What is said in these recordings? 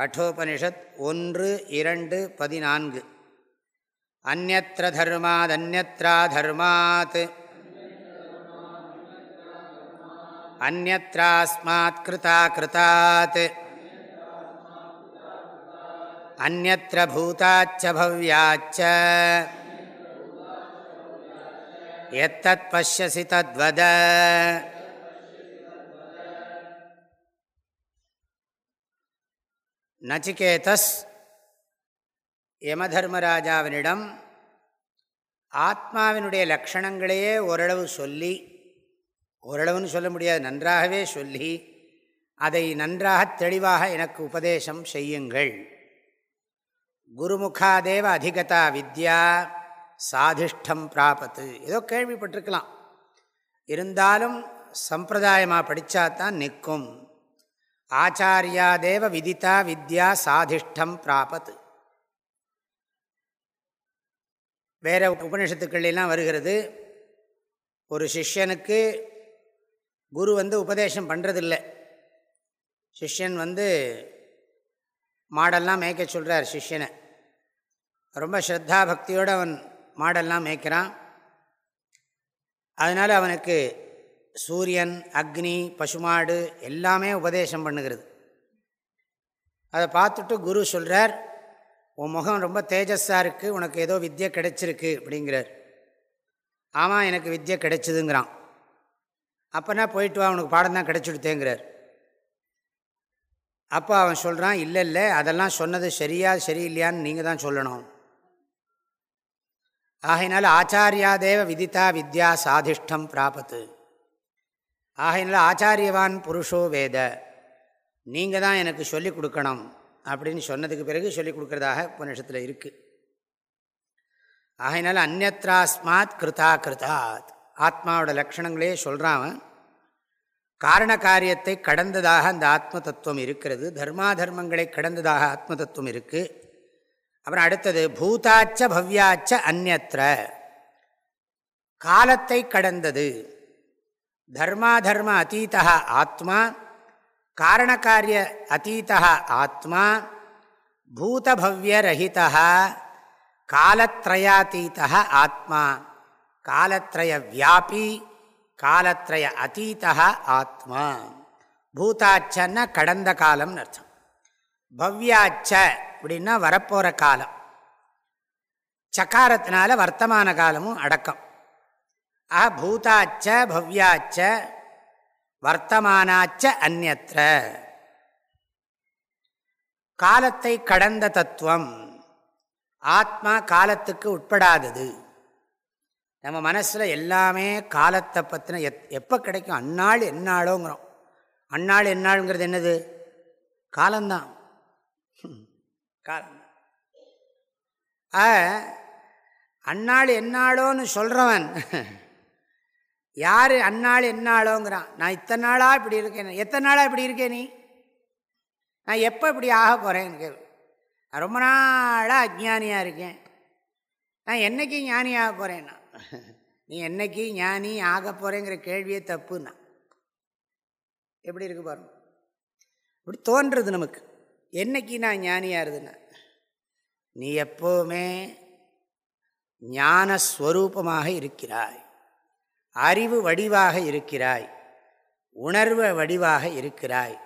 கட்டோபனிஷத் ஒன்று இரண்டு பதினான்கு. அந்நத்திர தர்மாத் அந்நத்ரா தர்மாத். அந்நத்ராஸ்மாத் கிருதா கிருதாத். அந்நத்திர பூதாச்ச பவ்யாச்ச. எத்தத் பசியசி தத்வத. நச்சிகேதஸ் யமதர்மராஜாவினிடம் ஆத்மாவினுடைய லக்ஷணங்களையே ஓரளவு சொல்லி ஓரளவுன்னு சொல்ல முடியாது நன்றாகவே சொல்லி அதை நன்றாக தெளிவாக எனக்கு உபதேசம் செய்யுங்கள். குருமுகாதேவ அதிகதா வித்யா சாதிஷ்டம் பிராபத்து. ஏதோ கேள்விப்பட்டிருக்கலாம். இருந்தாலும் சம்பிரதாயமாக படித்தாதான் நிற்கும். ஆச்சாரியாதேவ விதித்தா வித்யா சாதிஷ்டம் பிராபத். வேற உபனிஷத்துக்கள்லாம் வருகிறது. ஒரு சிஷ்யனுக்கு குரு வந்து உபதேசம் பண்ணுறதில்லை சிஷ்யன் வந்து மாடெல்லாம் மேய்க்க சொல்கிறார் சிஷ்யனை. ரொம்ப ஸ்ரத்தா பக்தியோடு அவன் மாடெல்லாம் மேய்க்கிறான். அதனால் அவனுக்கு சூரியன் அக்னி பசுமாடு எல்லாமே உபதேசம் பண்ணுகிறது. அதை பார்த்துட்டு குரு சொல்கிறார் உன் முகம் ரொம்ப தேஜஸாக இருக்குது உனக்கு ஏதோ வித்தியை கிடைச்சிருக்கு அப்படிங்கிறார். ஆமாம் எனக்கு வித்தியை கிடைச்சிதுங்கிறான். அப்போனா போயிட்டு வா உனக்கு பாடம் தான் கிடைச்சிடுத்தேங்கிறார். அப்போ அவன் சொல்கிறான் இல்லை இல்லை அதெல்லாம் சொன்னது சரியா சரியில்லையான்னு நீங்கள் தான் சொல்லணும். ஆகையினால ஆச்சாரியாதேவ விதித்தா வித்யா சாதிஷ்டம் பிராபத்து. ஆகையினால ஆச்சாரியவான் புருஷோ வேத. நீங்கள் தான் எனக்கு சொல்லிக் கொடுக்கணும் அப்படின்னு சொன்னதுக்கு பிறகு சொல்லிக் கொடுக்குறதாக உபநிஷத்தில் இருக்குது ஆகையினால அந்நத்ராஸ்மாத் கிருதா கிருதாத் ஆத்மாவோட லக்ஷணங்களே சொல்கிறான் காரண காரியத்தை கடந்ததாக அந்த ஆத்ம தத்துவம் இருக்கிறது. தர்மா தர்மங்களை கடந்ததாக ஆத்ம தத்துவம் இருக்குது அப்புறம் அடுத்தது பூதாச்ச பவ்யாச்ச அந்நத்திர காலத்தை கடந்தது. தர்மாதர்ம அத்தீதா ஆத்மா காரணக்காரிய அத்தீதா ஆத்மா பூதபவ்யரஹிதா காலத்ரயாத்தீதா ஆத்மா காலத்ரய வியாபி காலத்ரய அத்தீதா ஆத்மா. பூதாச்சன்னா கடந்த காலம்னு அர்த்தம். பவ்யாச்ச அப்படின்னா வரப்போகிற காலம். சக்காரத்தினால வர்த்தமான காலமும் அடக்கம். ஆ பூதாச்ச பவ்யாச்ச வர்த்தமானாச்ச அந்நற்ற காலத்தை கடந்த தத்துவம். ஆத்மா காலத்துக்கு உட்படாதது. நம்ம மனசில் எல்லாமே காலத்தை பற்றின எத் எப்போ கிடைக்கும்? அந்நாள் என்னாளோங்கிறோம் அந்நாள் என்னாளுங்கிறது என்னது? காலந்தான் காலம். ஆ அந்நாள் எந்நாளோன்னு சொல்கிறவன் யார் அந்நாள் என்னாளோங்கிறான் நான் இத்தனை நாளாக இப்படி இருக்கேன். எத்தனை நாளாக இப்படி இருக்கேன் நீ? நான் எப்போ இப்படி ஆக போகிறேன்னு நான் ரொம்ப நாளாக அஜ்ஞானியாக இருக்கேன். நான் என்றைக்கு ஞானி ஆக நான் நீ என்னைக்கு ஞானி ஆக போகிறேங்கிற கேள்வியே தப்புன்னா? எப்படி இருக்கு பாருங்க. இப்படி தோன்றுறது நமக்கு. என்னைக்கு நான் ஞானியாருதுன்னா நீ எப்போவுமே ஞானஸ்வரூபமாக இருக்கிறாய். அறிவு வடிவாக இருக்கிறாய். உணர்வு வடிவாக இருக்கிறாய்.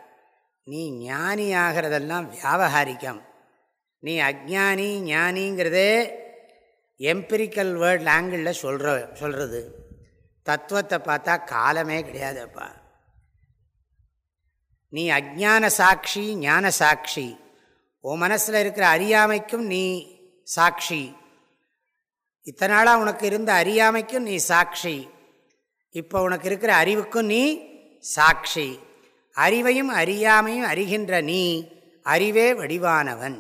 நீ ஞானி ஆகிறதெல்லாம் வியாபகாரிக்கம். நீ அஜானி ஞானிங்கிறதே எம்பிரிக்கல் வேர்ட் ஆங்கிளில் சொல்கிற சொல்கிறது தத்துவத்தை பார்த்தா காலமே கிடையாதுப்பா. நீ அஜான சாட்சி ஞான சாட்சி. உன் மனசில் இருக்கிற அறியாமைக்கும் நீ சாட்சி. இத்தனை நாளாக உனக்கு இருந்த அறியாமைக்கும் நீ சாட்சி. இப்போ உனக்கு இருக்கிற அறிவுக்கும் நீ சாட்சி. அறிவையும் அறியாமையும் அறிகின்ற நீ அறிவே வடிவானவன்.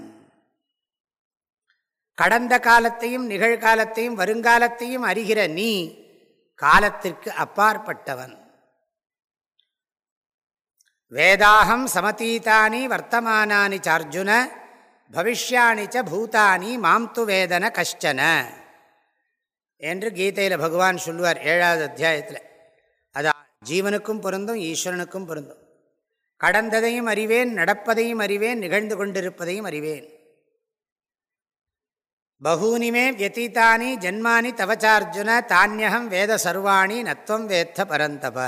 கடந்த காலத்தையும் நிகழ்காலத்தையும் வருங்காலத்தையும் அறிகிற நீ காலத்திற்கு அப்பாற்பட்டவன். வேதாகம் சமதீதானி வர்த்தமானி சார்ஜுன பவிஷ்யாணி ச பூதானி மாம்து வேதன கஷ்டன. என்று கீதையில் பகவான் சொல்லுவார் ஏழாவது அத்தியாயத்தில். அது ஜீவனுக்கும் பொருந்தும் ஈஸ்வரனுக்கும் பொருந்தும். கடந்ததையும் அறிவேன் நடப்பதையும் அறிவேன் நிகழ்ந்து கொண்டிருப்பதையும் அறிவேன். பகூனிமே வியதீத்தானி ஜென்மானி தவச்சார்ஜுன தானியகம் வேத சர்வாணி நத்வம் வேத்த பரந்தப.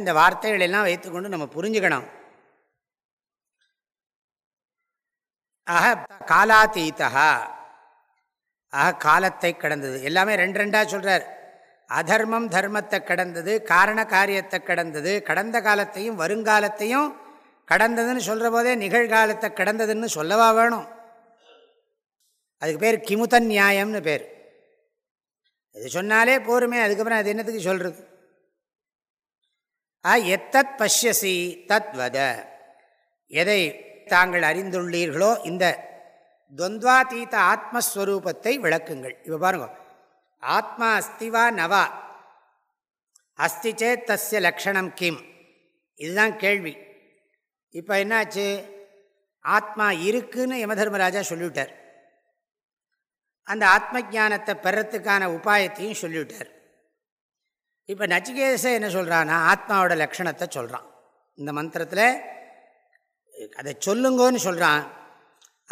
இந்த வார்த்தைகள் எல்லாம் வைத்துக்கொண்டு நம்ம புரிஞ்சுக்கணும். ஆக காலாத்தீத்தகா ஆக காலத்தை கடந்தது. எல்லாமே ரெண்டு ரெண்டாக சொல்கிறார் அதர்மம் தர்மத்தை கடந்தது காரண காரியத்தை கடந்தது கடந்த காலத்தையும் வருங்காலத்தையும் கடந்ததுன்னு சொல்கிற போதே நிகழ்காலத்தை கடந்ததுன்னு சொல்லவா வேணும்? அதுக்கு பேர் கிமுத நியாயம்னு பேர். இது சொன்னாலே போருமே அதுக்கப்புறம் அது என்னத்துக்கு சொல்கிறது ஆ எத்தத் பஷ்யசி தத் வத எதை தாங்கள் அறிந்துள்ளீர்களோ இந்த துவந்த்வாதீத ஆத்மஸ்வரூபத்தை விளக்குங்கள். இப்போ பாருங்க. ஆத்மா அஸ்திவா நவா. அஸ்தி சேத் தஸ்ய லக்ஷணம் கிம். இதுதான் கேள்வி. இப்போ என்னாச்சு? ஆத்மா இருக்குன்னு யமதர்மராஜா சொல்லிவிட்டார். அந்த ஆத்ம ஜானத்தை பெறத்துக்கான உபாயத்தையும் சொல்லிவிட்டார். இப்போ நச்சிகேச என்ன சொல்கிறான்னா ஆத்மாவோட லக்ஷணத்தை சொல்கிறான் இந்த மந்திரத்தில் அதை சொல்லுங்கன்னு சொல்கிறான்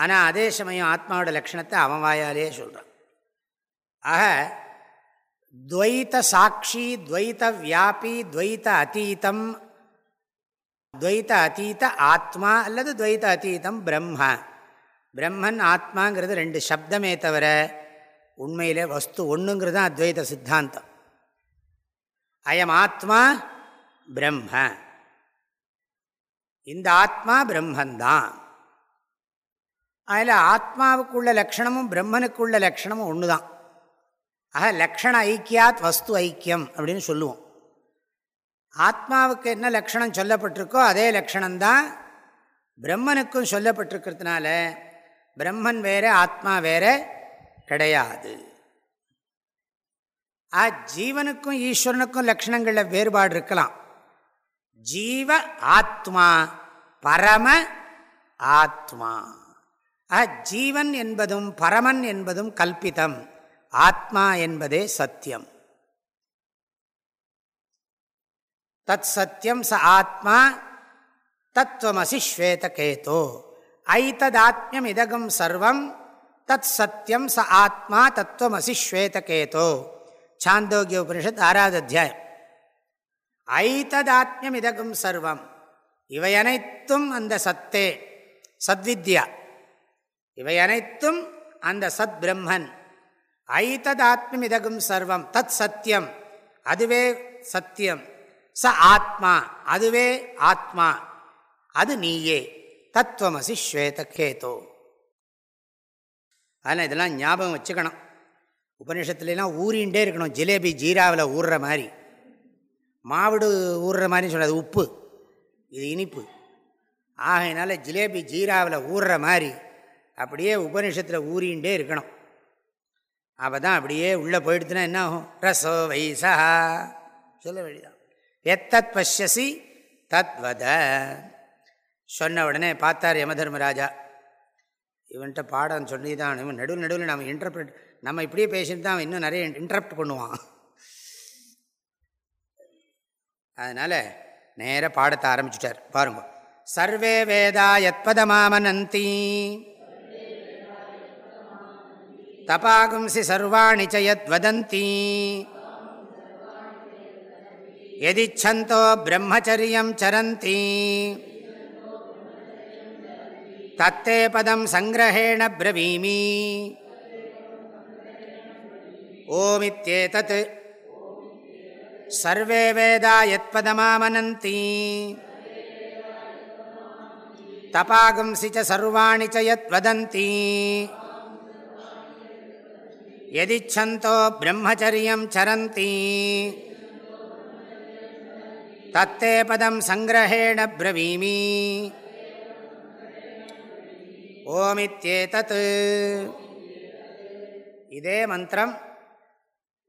ஆனால் அதே சமயம் ஆத்மாவோட லக்ஷணத்தை அவன் வாயாலே சொல்கிறான் ஆக துவைத்த சாட்சி துவைத்த வியாபி துவைத்த அத்தீதம் துவைத்த அத்தீத ஆத்மா அல்லது துவைத்த அத்தீதம் பிரம்ம. பிரம்மன் ஆத்மாங்கிறது ரெண்டு சப்தமே தவிர உண்மையில் வஸ்து ஒன்றுங்கிறது தான் அத்வைத சித்தாந்தம். அயம் ஆத்மா பிரம்ம. இந்த ஆத்மா பிரம்மந்தான். அதில் ஆத்மாவுக்குள்ள லக்ஷணமும் பிரம்மனுக்குள்ள லக்ஷணமும் ஒன்று தான் ஆக லக்ஷண ஐக்கியாத் வஸ்து ஐக்கியம் அப்படின்னு சொல்லுவோம். ஆத்மாவுக்கு என்ன லக்ஷணம் சொல்லப்பட்டிருக்கோ அதே லக்ஷணம்தான் பிரம்மனுக்கும் சொல்லப்பட்டிருக்கிறதுனால பிரம்மன் வேற ஆத்மா வேற கிடையாது. ஆ ஜீவனுக்கும் ஈஸ்வரனுக்கும் லக்ஷணங்களில் வேறுபாடு இருக்கலாம். ஜீவ ஆத்மா பரம ஆத்மா. ஜீவன் என்பதும் பரமன் என்பதும் கல்பிதம். ஆத்மா என்பதே சத்தியம். தத் சத்தியம் ச ஆத்மா தத்துவமசி ஸ்வேதகேதோ ஐத்ததாத்மியம் இதகம் சர்வம் தத் சத்தியம் ச ஆத்மா தத்துவமசி ஸ்வேதகேதோ சாந்தோக்கிய உபனிஷத் ஆறாவது அத்தியாயம். ஐத்ததாத்மியம் இதகம் சர்வம். இவை அனைத்தும் அந்த சத்தே. சத்வித்யா. இவை அனைத்தும் அந்த சத் பிரம்மன் ஐத்ததாத்மியம் இதகம் சர்வம் தத் சத்தியம் அதுவே சத்தியம் ச ஆத்மா அதுவே ஆத்மா. அது நீயே தத்துவமசி ஸ்வேதகேதோ அதனால் இதெல்லாம் ஞாபகம் வச்சுக்கணும். உபநிஷத்துலாம் ஊறிண்டே இருக்கணும் ஜிலேபி ஜீராவில் ஊறுற மாதிரி. மாவிடு ஊறுற மாதிரி சொல்லாது உப்பு. இது இனிப்பு. ஆகையினால ஜிலேபி ஜீராவில் ஊறுற மாதிரி. அப்படியே உபனிஷத்தில் ஊறின்ண்டே இருக்கணும். அப்போ தான் அப்படியே உள்ளே போயிடுத்துனா என்ன ஆகும் ரசோ வைசா. சொல்ல வேண்டியதான் எத்தத் பஷ்யசி தத்வத சொன்ன உடனே பார்த்தார் யமதர்மராஜா. இவன்கிட்ட பாடம் சொல்லி தான் இவன் நடுவில் நடுவில் நம்ம இன்டர்பிரட் நம்ம இப்படியே பேசிட்டு தான் அவன் இன்னும் நிறைய இன்டரப்ட் பண்ணுவான். அதனால் நேராக பாடத்தை ஆரம்பிச்சுட்டார். பாருங்க. சர்வே வேதா எத்பதமாமனந்தி தபாகும்சி சர்வாணி சயத்வதந்தி எதிச்சந்தோ பிரம்மச்சரியம் சரந்தி. தத்தே பதம் சங்கிரஹேண பிரவீமி. ஓமித்யேதத். சர்வே வேதா யத்பதமாமனந்தி தபாகும்சி ச சர்வாணி ச யத்வதந்தி எதிச்சந்தோ பிரம்மச்சரியம் சரந்தி. தத்தே பதம் சங்கிரஹேண பிரவீமி. ஓமித்யேதத். இதே மந்திரம்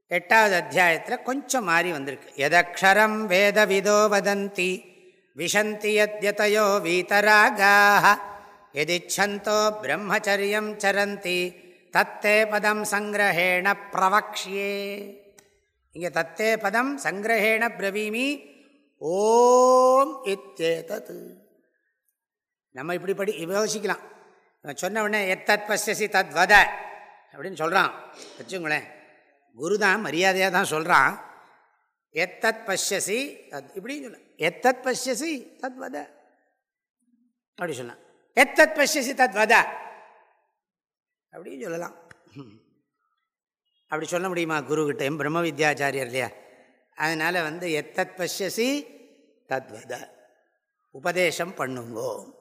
எட்டாவது அத்தியாயத்தில் கொஞ்சம் மாறி வந்திருக்கு. எதக்ஷரம் வேதவிதோ வதந்தி விஷந்தி யத்யதையோ வீதராகாக எதிச்சந்தோ பிரம்மச்சரியம் சரந்தி. தத்தே பதம் சங்கிரஹேண பிரவக்ஷியே. இங்கே தத்தே பதம் சங்கிரஹேண பிரவீமி ஓம் இத்தேதத். நம்ம இப்படி படி யோசிக்கலாம். சொன்ன உடனே எத்தத் பசியசி தத் வத அப்படின்னு சொல்கிறான் வச்சுங்களேன். குரு தான் மரியாதையாக தான் சொல்கிறான் எத்தத் பசியசி தத் இப்படின்னு சொல்ல. எத்தத் பசியசி தத் வத. அப்படி சொல்லலாம் எத்தத் பசியசி தத் வத. அப்படின்னு சொல்லலாம். அப்படி சொல்ல முடியுமா குருக்கிட்ட எம் பிரம்ம வித்யாச்சாரியர் இல்லையா அதனால் வந்து எத்தத் பசியசி தத்வத. உபதேசம் பண்ணுங்கோ.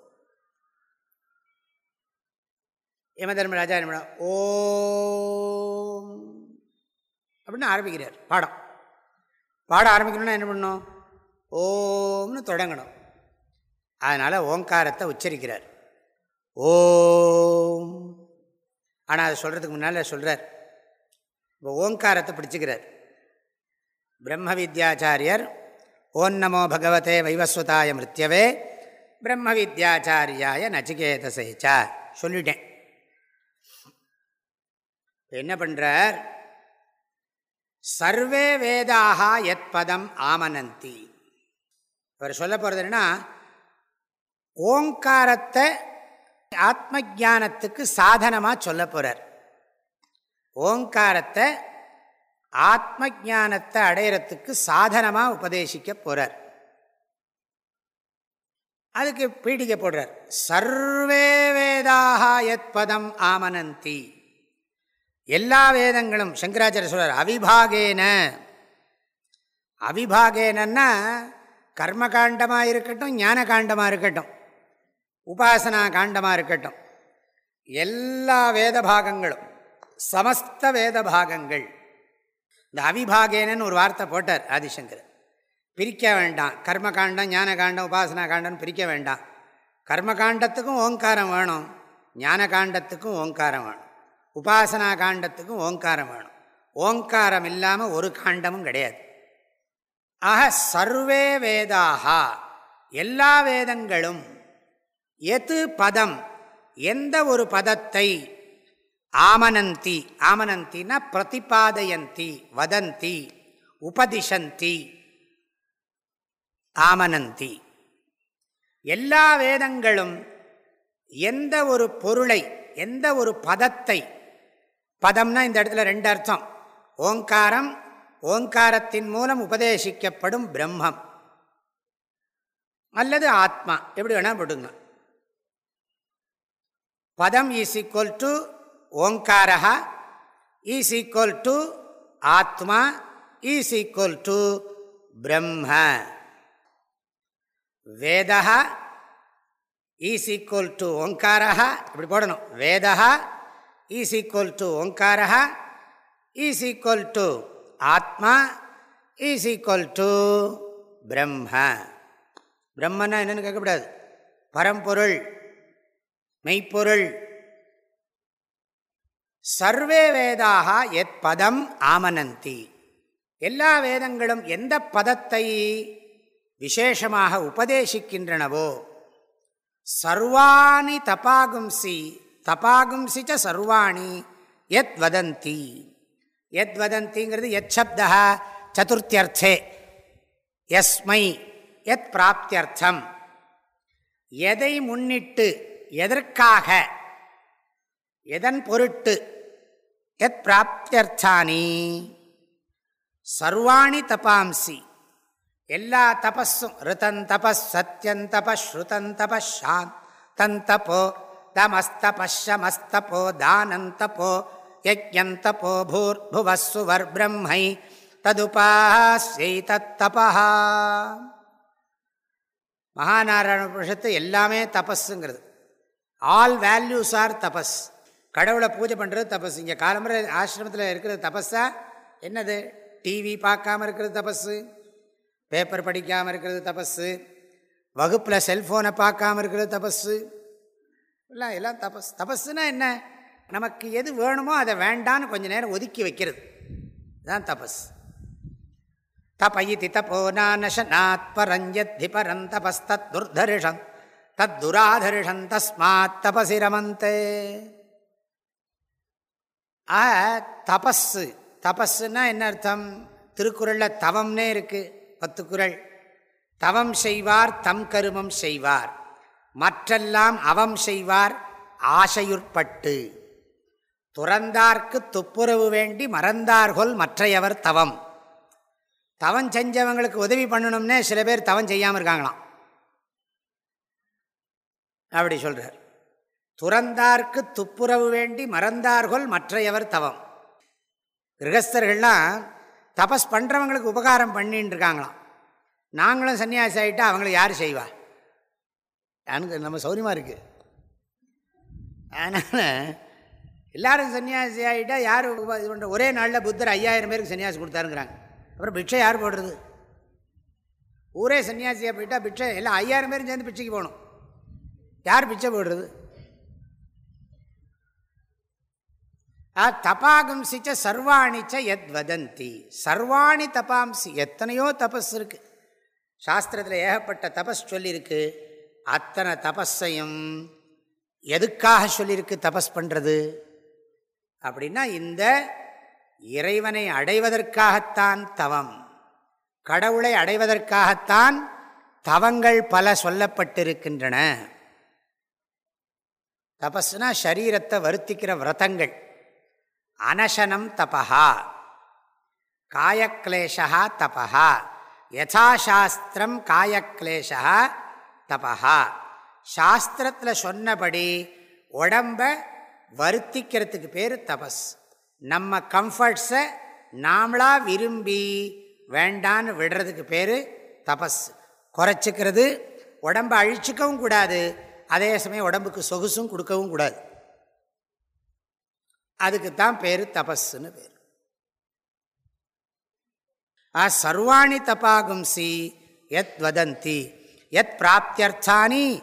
யம தர்மராஜா என்ன ஓ ஓம் அப்படின்னு ஆரம்பிக்கிறார் பாடம். பாடம் ஆரம்பிக்கணும்னா என்ன பண்ணணும்? ஓம்னு தொடங்கணும். அதனால் ஓங்காரத்தை உச்சரிக்கிறார். ஓம் ஆனால் அதை சொல்கிறதுக்கு முன்னால் சொல்கிறார் இப்போ ஓங்காரத்தை பிடிச்சிக்கிறார். பிரம்ம வித்யாச்சாரியர் ஓம் நமோ பகவதே வைவஸ்வதாய மிருத்யவே பிரம்ம வித்யாச்சாரியாய நச்சிகேதசேச்சா சொல்லிட்டேன். என்ன பண்ணுறார் சர்வே வேதாக எத் பதம் ஆமனந்தி. அவர் சொல்ல போகிறது என்னன்னா ஓங்காரத்தை ஆத்ம ஜானத்துக்கு சாதனமாக சொல்ல போகிறார் ஓங்காரத்தை ஆத்ம ஜானத்தை அடையிறத்துக்கு சாதனமாக உபதேசிக்க போகிறார் அதுக்கு பீடிக்க போடுறார். சர்வே வேதாக எத் பதம் ஆமனந்தி. எல்லா வேதங்களும் சங்கராச்சாரிய சொல்கிறார் அவிபாகேன. அவிபாகேனன்னா கர்மகாண்டமாக இருக்கட்டும் ஞான காண்டமாக இருக்கட்டும். உபாசனா காண்டமாக இருக்கட்டும். எல்லா வேத பாகங்களும் சமஸ்த வேத பாகங்கள் இந்த அவிபாகேனன்னு ஒரு வார்த்தை போட்டார் ஆதிசங்கர் பிரிக்க வேண்டாம். கர்மகாண்டம் ஞானகாண்டம் உபாசனா காண்டம்னு பிரிக்க வேண்டாம். கர்மகாண்டத்துக்கும் ஓங்காரம் வேணும். ஞான காண்டத்துக்கும் ஓங்காரம் வேணும். உபாசனா காண்டத்துக்கும் ஓங்காரம் வேணும். ஓங்காரம் இல்லாமல் ஒரு காண்டமும் கிடையாது. ஆக சர்வே வேதாகா. எல்லா வேதங்களும் எது பதம்? எந்த ஒரு பதத்தை? ஆமனந்தி. ஆமனந்தினா பிரதிபாதயந்தி வதந்தி உபதிஷந்தி. ஆமனந்தி. எல்லா வேதங்களும் எந்த ஒரு பொருளை எந்த ஒரு பதத்தை பதம்னா இந்த இடத்துல ரெண்டு அர்த்தம். ஓங்காரம் ஓங்காரத்தின் மூலம் உபதேசிக்கப்படும் பிரம்மம். அல்லது ஆத்மா. எப்படி வேணால் போட்டுங்க பதம் is equal to Omkara is equal to Atma is equal to Brahma. Veda is equal to Omkara இப்படி போடணும். Veda is equal to Omkara is equal to Atma is equal to Brahma. பிரம்மன்னா என்னென்னு கேட்கக்கூடாது. பரம்பொருள் மெய்ப்பொருள். சர்வே வேதாக எத் பதம் ஆமனந்தி. எல்லா வேதங்களும் எந்த பதத்தை விசேஷமாக உபதேசிக்கின்றனவோ சர்வாணி தபாகும்சி தபாகும்சி ச சர்வாணி எத் வதந்தி. எத் வதந்திங்கிறது எத் சப்தா சதுர்த்தியர்த்தே. எஸ்மை எத் பிராப்தியர்த்தம். எதை முன்னிட்டு எதற்காக? எதன் பொருட்டு? எத் பிராப்தியர்த்தானி? சர்வாணி தபாம்சி. எல்லா தபஸும் ரிதன் தபஸ் சத்யன் தபஸ் ஸ்ருதன் தபஸ் சாந்தந்தபோ தமஸ்தபஷமஸ்தபோ தானந்தபோ யஜ்யந்தபோ பூர்புவஸ்ஸுவர் பிரம்மை ததுபாஸ்யை தத்தபா மகாநாராயண புருஷத்து எல்லாமே தபஸுங்கிறது ஆல் வேல்யூஸ் ஆர் தபஸ் கடவுளை பூஜை பண்ணுறது தபஸ் இங்கே காலம்புரை ஆசிரமத்தில் இருக்கிறது தபஸா என்னது? டிவி பார்க்காம இருக்கிறது தபஸு. பேப்பர் படிக்காமல் இருக்கிறது தபஸு. வகுப்பில் செல்ஃபோனை பார்க்காம இருக்கிறது தபஸு. எல்லாம் எல்லாம் தபஸ். தபஸுனா என்ன? நமக்கு எது வேணுமோ அதை வேண்டான்னு கொஞ்சம் நேரம் ஒதுக்கி வைக்கிறது. தான் தபஸ். தபயிதி தபோ நானஷனாத் பரஞ்சத்தி பரந்தபஸ்தத் துர்தரிஷன் தத் தஸ்மாத் தபசி ரமந்தே ஆ தபஸு தபஸ்ஸுன்னா என்ன அர்த்தம்? திருக்குறளில் தவம்னே இருக்குது பத்து குரல் தவம் செய்வார் தம் கருமம் செய்வார். மற்றெல்லாம் அவம் செய்வார் ஆசையுற்பட்டு துறந்தார்க்கு துப்புரவு வேண்டி மறந்தார்கொல் மற்றையவர் தவம். தவம் செஞ்சவங்களுக்கு உதவி பண்ணணும்னே சில பேர் தவம் செய்யாமல் இருக்காங்களாம். அப்படி சொல்கிறார் துறந்தார்க்கு துப்புரவு வேண்டி மறந்தார்கள் மற்றையவர் தவம். கிரகஸ்தர்கள்லாம் தபஸ் பண்ணுறவங்களுக்கு உபகாரம் பண்ணின்னு இருக்காங்களாம். நாங்களும் சன்னியாசி ஆகிட்டா அவங்களை யார் செய்வா? எனக்கு நம்ம சௌரியமாக இருக்குது அதனால் எல்லாரும் சன்னியாசி ஆகிட்டா யார் இது பண்ணுற ஒரே நாளில் புத்தர் ஐயாயிரம் பேருக்கு சன்னியாசி கொடுத்தாருங்கிறாங்க. அப்புறம் பிட்சை யார் போடுறது? ஊரே சன்னியாசியாக போயிட்டா பிட்சை எல்லாம் ஐயாயிரம் பேரும் சேர்ந்து பிச்சைக்கு போகணும். யார் பிச்சை போடுறது? தபாகம்சிச்ச சர்வாணிச்ச எத் வதந்தி. சர்வாணி தபாம்சி எத்தனையோ தபஸ் இருக்கு. சாஸ்திரத்தில் ஏகப்பட்ட தபஸ் சொல்லியிருக்கு அத்தனை தபஸையும் எதுக்காக சொல்லியிருக்கு தபஸ் பண்ணுறது அப்படின்னா இந்த இறைவனை அடைவதற்காகத்தான் தவம். கடவுளை அடைவதற்காகத்தான் தவங்கள் பல சொல்லப்பட்டிருக்கின்றன. தபஸ்னா சரீரத்தை வருத்திக்கிற விரதங்கள். அனசனம் தபா காயக்லேஷா தபா யசாசாஸ்திரம் காயக்லேஷா தபா சாஸ்திரத்தில் சொன்னபடி உடம்ப வருத்திக்கிறதுக்கு பேர் தபஸ். நம்ம கம்ஃபர்ட்ஸை நாமளாக விரும்பி வேண்டான்னு விடுறதுக்கு பேர் தபஸ். குறைச்சிக்கிறது உடம்பை அழிச்சிக்கவும் கூடாது. அதே சமயம் உடம்புக்கு சொகுசும் கொடுக்கவும் கூடாது. அதுக்கு தான் பேர் தபஸ்ன்னு பேர். ஆ சர்வாணி தபாகும்சி எத் வதந்தி எத் பிராப்தியர்த்தானி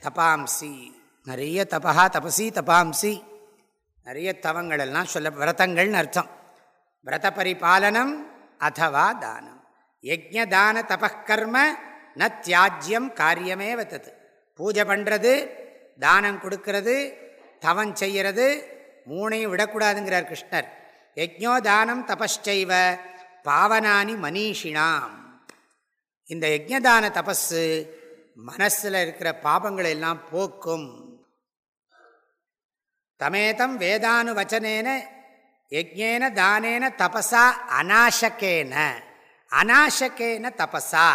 தபாம்சி. நிறைய தபா தபசி தபாம்சி. நிறைய தவங்கள் எல்லாம் சொல்ல விரதங்கள்னு அர்த்தம். விரத பரிபாலனம் அதவா தானம். யஜ்யதான தபக்கர்ம ந தியாஜ்யம் காரியமே வத்தது. பூஜை பண்ணுறது தானம் கொடுக்கறது தவம் செய்கிறது மூணையும் விடக்கூடாதுங்கிறார் கிருஷ்ணர். யஜ்ஞோ தானம் தபஸ்சைவ பாவனானி மனிஷினாம். இந்த யஜ்யதான தபஸு மனசில் இருக்கிற பாபங்களை எல்லாம் போக்கும். தமேதம் வேதானு வச்சனேன தானேன தபசா அநாசக்கேன அநாசக்கேன தபசா.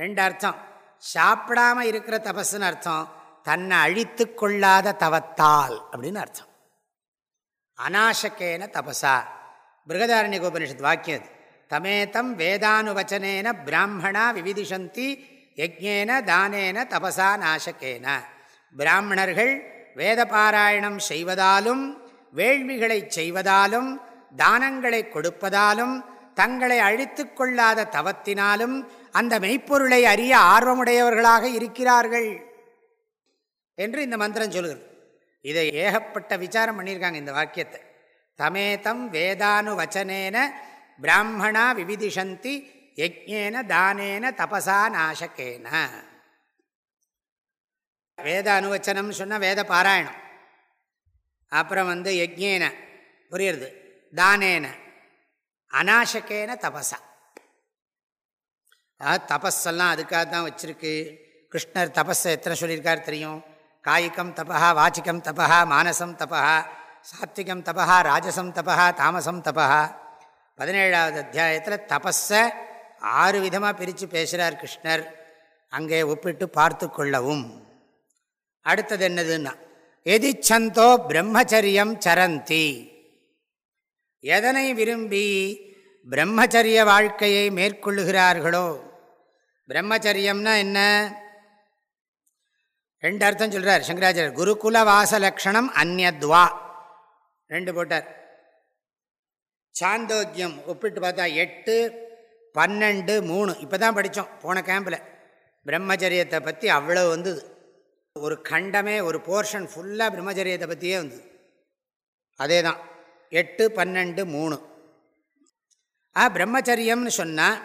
ரெண்டு அர்த்தம். சாப்பிடாம இருக்கிற தபஸ்ன்னு அர்த்தம் தன்னை அழித்து கொள்ளாத தவத்தால் அப்படின்னு அர்த்தம். அநாசக்கேன தபசா. பிருகதாரண்ய கோபனிஷத் வாக்கியம் அது. தமேதம் வேதானுவச்சனேன பிராமணா விவிதிஷந்தி யஜ்யேன தானேன தபசா நாசக்கேன பிராமணர்கள் வேத பாராயணம் செய்வதாலும் வேள்விகளை செய்வதாலும் தானங்களை கொடுப்பதாலும் தங்களை அழித்து கொள்ளாத தவத்தினாலும் அந்த மெய்ப்பொருளை அறிய ஆர்வமுடையவர்களாக இருக்கிறார்கள் என்று இந்த மந்திரம் சொல்கிறது. இதை ஏகப்பட்ட விசாரம் பண்ணியிருக்காங்க இந்த வாக்கியத்தை. தமேதம் வேதானு வச்சனேன பிராமணா விவிதிஷந்தி யஜ்யேன தானேன தபசா நாசக்கேன வேத அனுவச்சனம் சொன்ன வேத பாராயணம். அப்புறம் வந்து யஜ்யேன புரியுறது. தானேன அநாசகேன தபசா. அதாவது தபஸெல்லாம் அதுக்காக தான் வச்சுருக்கு. கிருஷ்ணர் தபஸை எத்தனை சொல்லியிருக்கார் தெரியும்? காய்கம் தபா வாச்சிக்கம் தபா மானசம் தபா சாத்விகம் தபா ராஜசம் தபா தாமசம் தபா பதினேழாவது அத்தியாயத்தில் தபஸை ஆறு விதமாக பிரித்து பேசுகிறார் கிருஷ்ணர். அங்கே ஒப்பிட்டு பார்த்து கொள்ளவும். அடுத்தது என்னதுன்னா எதிச்சந்தோ பிரம்மச்சரியம் சரந்தி. எதனை விரும்பி பிரம்மச்சரிய வாழ்க்கையை மேற்கொள்ளுகிறார்களோ பிரம்மச்சரியம்னா என்ன? ரெண்டு அர்த்தம் சொல்கிறார் சங்கராச்சாரியர். குருகுல வாச லக்ஷணம் அந்நத்வா. ரெண்டு போட்டார். சாந்தோக்கியம் ஒப்பிட்டு பார்த்தா எட்டு பன்னெண்டு மூணு. இப்போ தான் படித்தோம் போன கேம்பில் பிரம்மச்சரியத்தை பற்றி அவ்வளோ வந்தது. ஒரு கண்டமே ஒரு போர்ஷன் ஃபுல்லாக பிரம்மச்சரியத்தை பற்றியே வந்தது. அதே தான் எட்டு பன்னெண்டு மூணு. ஆ பிரம்மச்சரியம்னு சொன்னால்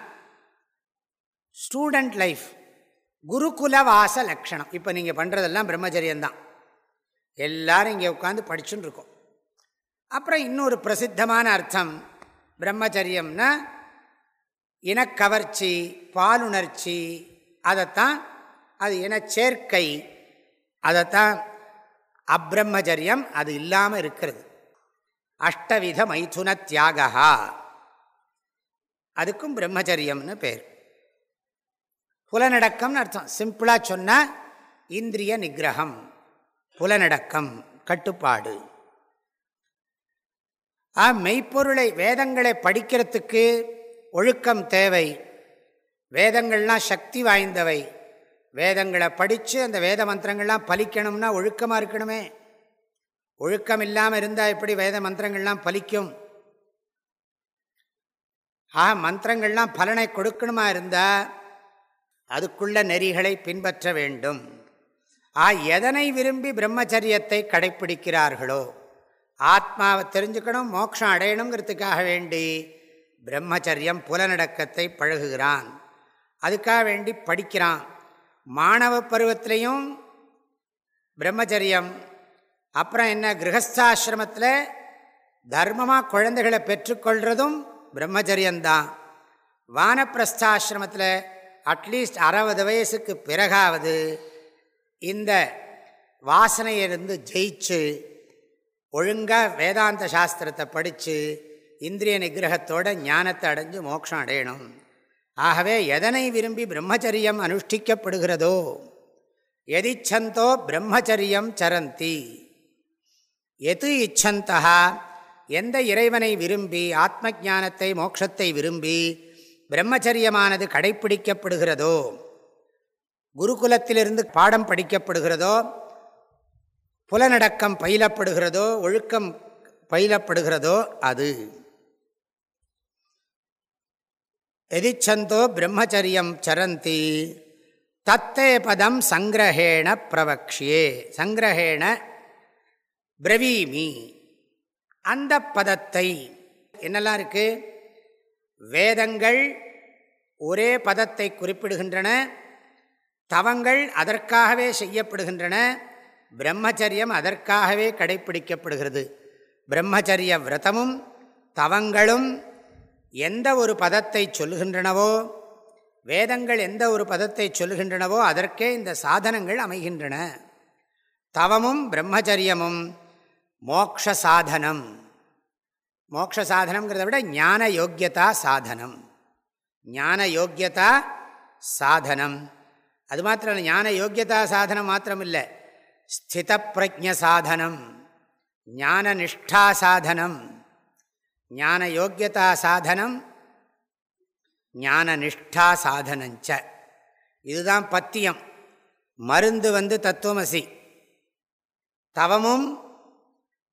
ஸ்டூடெண்ட் லைஃப் குருகுல வாச லக்ஷணம் இப்போ நீங்கள் பண்ணுறதெல்லாம் பிரம்மச்சரியந்தான் எல்லோரும் இங்கே உட்காந்து படிச்சுன்னு இருக்கோம். அப்புறம் இன்னொரு பிரசித்தமான அர்த்தம். பிரம்மச்சரியம்னா இனக்கவர்ச்சி பாலுணர்ச்சி அதைத்தான் அது இனச்சேர்க்கை. அதைத்தான் அப்ரம்மச்சரியம் அது இல்லாமல் இருக்கிறது. அஷ்டவித மைதுன தியாகா அதுக்கும் பிரம்மச்சரியம்னு பேர். புலநடக்கம்னு அர்த்தம். சிம்பிளாக சொன்னால் இந்திரிய நிகிரகம் புலநடக்கம் கட்டுப்பாடு. ஆ மெய்ப்பொருளை வேதங்களை படிக்கிறதுக்கு ஒழுக்கம் தேவை. வேதங்கள்லாம் சக்தி வாய்ந்தவை. வேதங்களை படித்து அந்த வேத மந்திரங்கள்லாம் பலிக்கணும்னா ஒழுக்கமாக இருக்கணுமே. ஒழுக்கம் இல்லாமல் இருந்தால் எப்படி வேத மந்திரங்கள்லாம் பலிக்கும்? ஆ மந்திரங்கள்லாம் பலனை கொடுக்கணுமா இருந்தால் அதுக்குள்ள நெறிகளை பின்பற்ற வேண்டும். ஆ எதனை விரும்பி பிரம்மச்சரியத்தை கடைப்பிடிக்கிறார்களோ ஆத்மாவை தெரிஞ்சுக்கணும் மோட்சம் அடையணுங்கிறதுக்காக வேண்டி பிரம்மச்சரியம் புலநடக்கத்தை பழகுகிறான். அதுக்காக வேண்டி படிக்கிறான். மாணவ பருவத்திலையும் பிரம்மச்சரியம். அப்புறம் என்ன கிரகஸ்தாசிரமத்தில் தர்மமாக குழந்தைகளை பெற்றுக்கொள்கிறதும் பிரம்மச்சரியந்தான் வானப்பிரஸ்தாசிரமத்தில் அட்லீஸ்ட் அறுபது வயசுக்கு பிறகாவது இந்த வாசனையிலிருந்து ஜெயிச்சு ஒழுங்காக வேதாந்த சாஸ்திரத்தை படித்து இந்திரிய நிகிரகத்தோட ஞானத்தை அடைஞ்சு மோட்சம் அடையணும். ஆகவே எதனை விரும்பி பிரம்மச்சரியம் அனுஷ்டிக்கப்படுகிறதோ எதிச்சந்தோ பிரம்மச்சரியம் சரந்தி. எது இச்சந்தா எந்த இறைவனை விரும்பி ஆத்ம ஜானத்தை மோட்சத்தை விரும்பி பிரம்மச்சரியமானது கடைப்பிடிக்கப்படுகிறதோ குருகுலத்திலிருந்து பாடம் படிக்கப்படுகிறதோ புலநடக்கம் பயிலப்படுகிறதோ ஒழுக்கம் பயிலப்படுகிறதோ அது. எதிச்சந்தோ பிரம்மச்சரியம் சரந்தி தத்தே பதம் சங்கிரஹேண பிரவக்ஷியே சங்கிரஹேண பிரவீமி. அந்த பதத்தை என்னெல்லாம் இருக்குது வேதங்கள் ஒரே பதத்தை குறிப்பிடுகின்றன தவங்கள் அதற்காகவே செய்யப்படுகின்றன பிரம்மச்சரியம் அதற்காகவே கடைப்பிடிக்கப்படுகிறது. பிரம்மச்சரிய விரதமும் தவங்களும் எந்த ஒரு பதத்தை சொல்கின்றனவோ வேதங்கள் எந்த ஒரு பதத்தை சொல்கின்றனவோ அதற்கே இந்த சாதனங்கள் அமைகின்றன. தவமும் பிரம்மச்சரியமும் மோக்ஷ சாதனம். மோட்ச சாதனங்கிறத விட ஞான யோக்கியதா சாதனம். ஞான யோக்கியதா சாதனம். அது மாத்திரம் ஞான யோக்கியதா சாதனம் மாத்திரம் இல்லை ஸ்தித பிரஜ சாதனம் ஞான நிஷ்டா சாதனம் ஞான யோக்கியதா சாதனம் ஞான நிஷ்டா சாதனஞ்ச. இதுதான் பத்தியம். மருந்து வந்து தத்துவமசி. தவமும்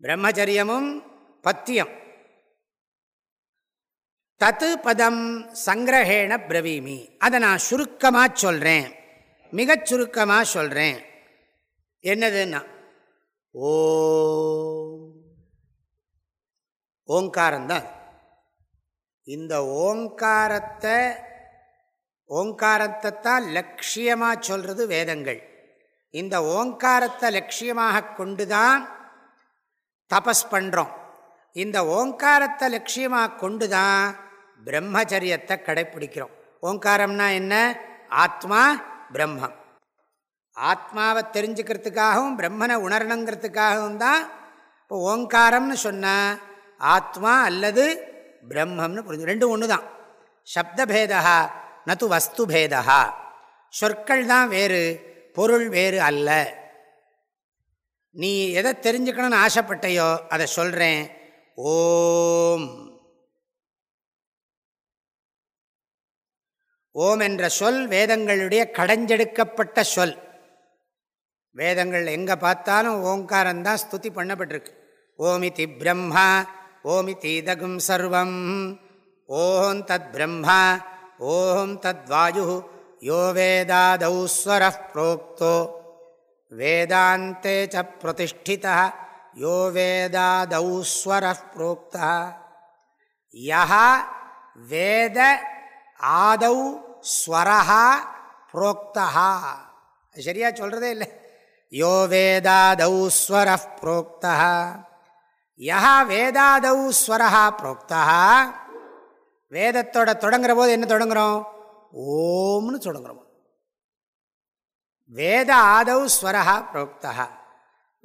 பிரம்மச்சரியமும் பத்தியம். தத்து பதம் சங்கிரகேண பிரவீமி. அதை நான் சுருக்கமாக சொல்கிறேன் மிகச் சுருக்கமாக சொல்கிறேன் என்னதுன்னா ஓ ஓங்காரம்தான். இந்த ஓங்காரத்தை ஓங்காரத்தை தான் லட்சியமாக சொல்கிறது வேதங்கள். இந்த ஓங்காரத்தை லட்சியமாக கொண்டு தான் தபஸ் பண்ணுறோம் இந்த ஓங்காரத்தை லட்சியமாக கொண்டு தான் பிரம்மச்சரியத்தை கடைப்பிடிக்கிறோம். ஓங்காரம்னா என்ன? ஆத்மா பிரம்மம். ஆத்மாவை தெரிஞ்சுக்கிறதுக்காகவும் பிரம்மனை உணரணுங்கிறதுக்காகவும் தான் இப்போ ஓங்காரம்னு சொன்னால் ஆத்மா அல்லது பிரம்மம்னு புரிஞ்சு ரெண்டும் ஒன்று தான். சப்தபேதா நது வஸ்துபேதா சொற்கள் தான் வேறு பொருள் வேறு அல்ல. நீ எதை தெரிஞ்சுக்கணும்னு ஆசைப்பட்டையோ அதை சொல்கிறேன் ஓம். ஓம் என்ற சொல் வேதங்களுடைய கடைஞ்செடுக்கப்பட்ட சொல். வேதங்கள் எங்கே பார்த்தாலும் ஓங்காரந்தான் ஸ்துதி பண்ணப்பட்டிருக்கு. ஓமிதி பிரம்மா ஓமிதி தீதகும் சர்வம். ஓம் தத் பிரம்மா ஓம் தத் வாயு யோ வேதாதௌஸ்வர புரோக்தோ. வேதாந்தே ச பிரதிஷ்டிதா யோ வேதாதௌஸ்வர புரோக்தா. யா வேத ஆதவ் ஸ்வரஹா புரோக்தா சரியா சொல்கிறதே இல்லை. யோ வேதாதௌ ஸ்வர புரோக்தா யா வேதாதௌ ஸ்வரஹா புரோக்தா வேதத்தோட தொடங்குற போது என்ன தொடங்குறோம்? ஓம்னு தொடங்குறோம். வேத ஆதௌ ஸ்வரஹா புரோக்தா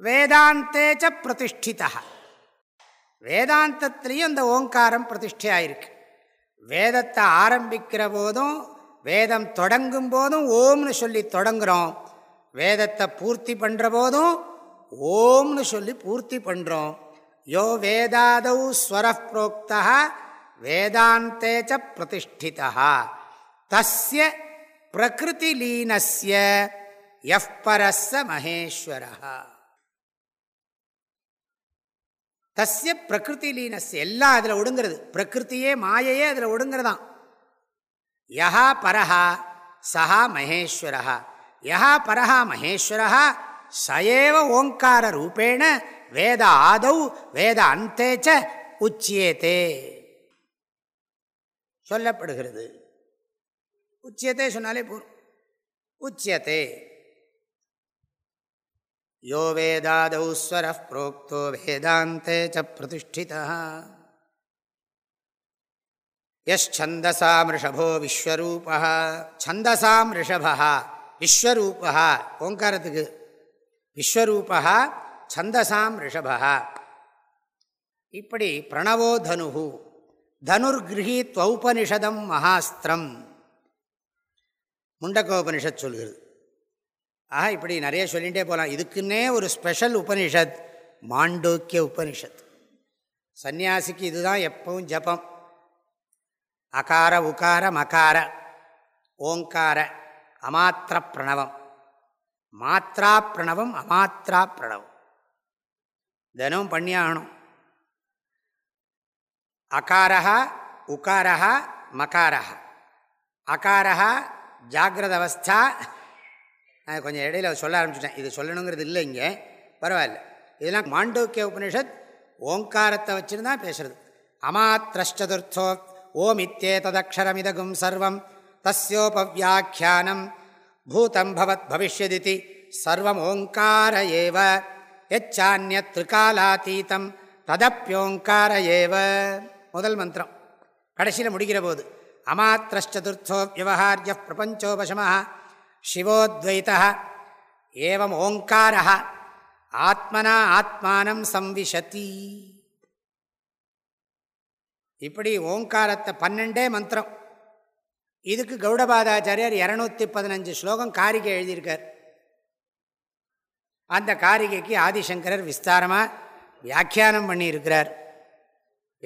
வேதாந்தேச்ச பிரதிஷ்டிதா வேதாந்தத்திலையும் அந்த ஓங்காரம் பிரதிஷ்டையாயிருக்கு. வேதத்தை ஆரம்பிக்கிற போதும் வேதம் தொடங்கும் போதும் ஓம்னு சொல்லி தொடங்குகிறோம் வேதத்தை பூர்த்தி பண்ணுற போதும் ஓம்னு சொல்லி பூர்த்தி பண்ணுறோம் யோ வேதாதௌ ஸ்வர புரோக்தா வேதாந்தேச்ச பிரதிஷ்டிதா தஸ்ய பிரகிருதிலீனஸ்ய எஃப் பரஸ்ஸ மகேஸ்வரா தஸ்ய பிரகிருதி லீனஸ் எல்லாம் அதில் ஒடுங்கிறது. பிரகிருத்தியே மாயையே அதில் ஒடுங்கிறதான் யஹா பரஹா சஹா மகேஸ்வரா யஹா பரஹா மகேஸ்வரா சயேவ ஓங்கார ரூபேண வேத ஆதௌ வேத அந்தேச்ச உச்சியேதே. சொல்லப்படுகிறது. உச்சியத்தை சொன்னாலே போதும். உச்சியத்தை யோ வேதாதௌ ஸ்வர புரோக்தோ வேதாந்தே ச பிரதிஷ்டிதா யந்தசாம் ரிஷபோ விஸ்வரூபா சந்தசாம் ரிஷபா விஸ்வரூபா ஓங்காரத்துக்கு விஸ்வரூபா சந்தசாம் ரிஷபா இப்படி பிரணவோ தனு தனுர்கிரகீத்வௌபனிஷதம் மகாஸ்திரம்। முண்டக்கோபனிஷத் சொல்கிறது. ஆக இப்படி நிறைய சொல்லிகிட்டே போகலாம் இதுக்குன்னே ஒரு ஸ்பெஷல் உபனிஷத் மாண்டோக்கிய உபனிஷத். சன்னியாசிக்கு இதுதான் எப்பவும் ஜபம். அகார உகார மகார ஓங்கார அமாத்திர பிரணவம். மாத்ரா பிரணவம் அமாத்ரா பிரணவம். தினமும் பண்ணியாகணும் அகாரா உகாரா மகாரா அகாரா ஜாகிரத அவஸ்தா நான் கொஞ்சம் இடையில சொல்ல ஆரம்பிச்சிட்டேன். இது சொல்லணுங்கிறது இல்லை இங்கே. பரவாயில்ல. இதெல்லாம் மாண்டோக்கிய உபனிஷத் ஓங்காரத்தை வச்சுருந்தா பேசுறது. அமாத்திரஷ்டதுர்த்தோ ஓம் இத்தே இத்தேததக்ஷரமிதகும் சர்வம் தஸ்யோபவியாக்கியானம் பூதம் பவத் பவிஷ்யதிதி சர்வம் ஓங்கார ஏவ எச்சானியத் திரிகாலாத்தீதம் ததப்பியோங்கார ஏவ. முதல் மந்திரம். கடைசியில் முடிக்கிற போது அமாத்திரஷ்டதுர்த்தோ விவகாரிய பிரபஞ்சோபசமாக சிவோத்வைத ஏவம் ஓங்கார ஆத்மனா ஆத்மானம் சம்விஷதி இப்படி ஓங்காரத்தை பன்னெண்டே மந்திரம். இதுக்கு கௌடபாதாச்சாரியர் இரநூத்தி பதினஞ்சு ஸ்லோகம் காரிகை எழுதியிருக்கார். அந்த காரிகைக்கு ஆதிசங்கரர் விஸ்தாரமாக வியாக்கியானம் பண்ணியிருக்கிறார்.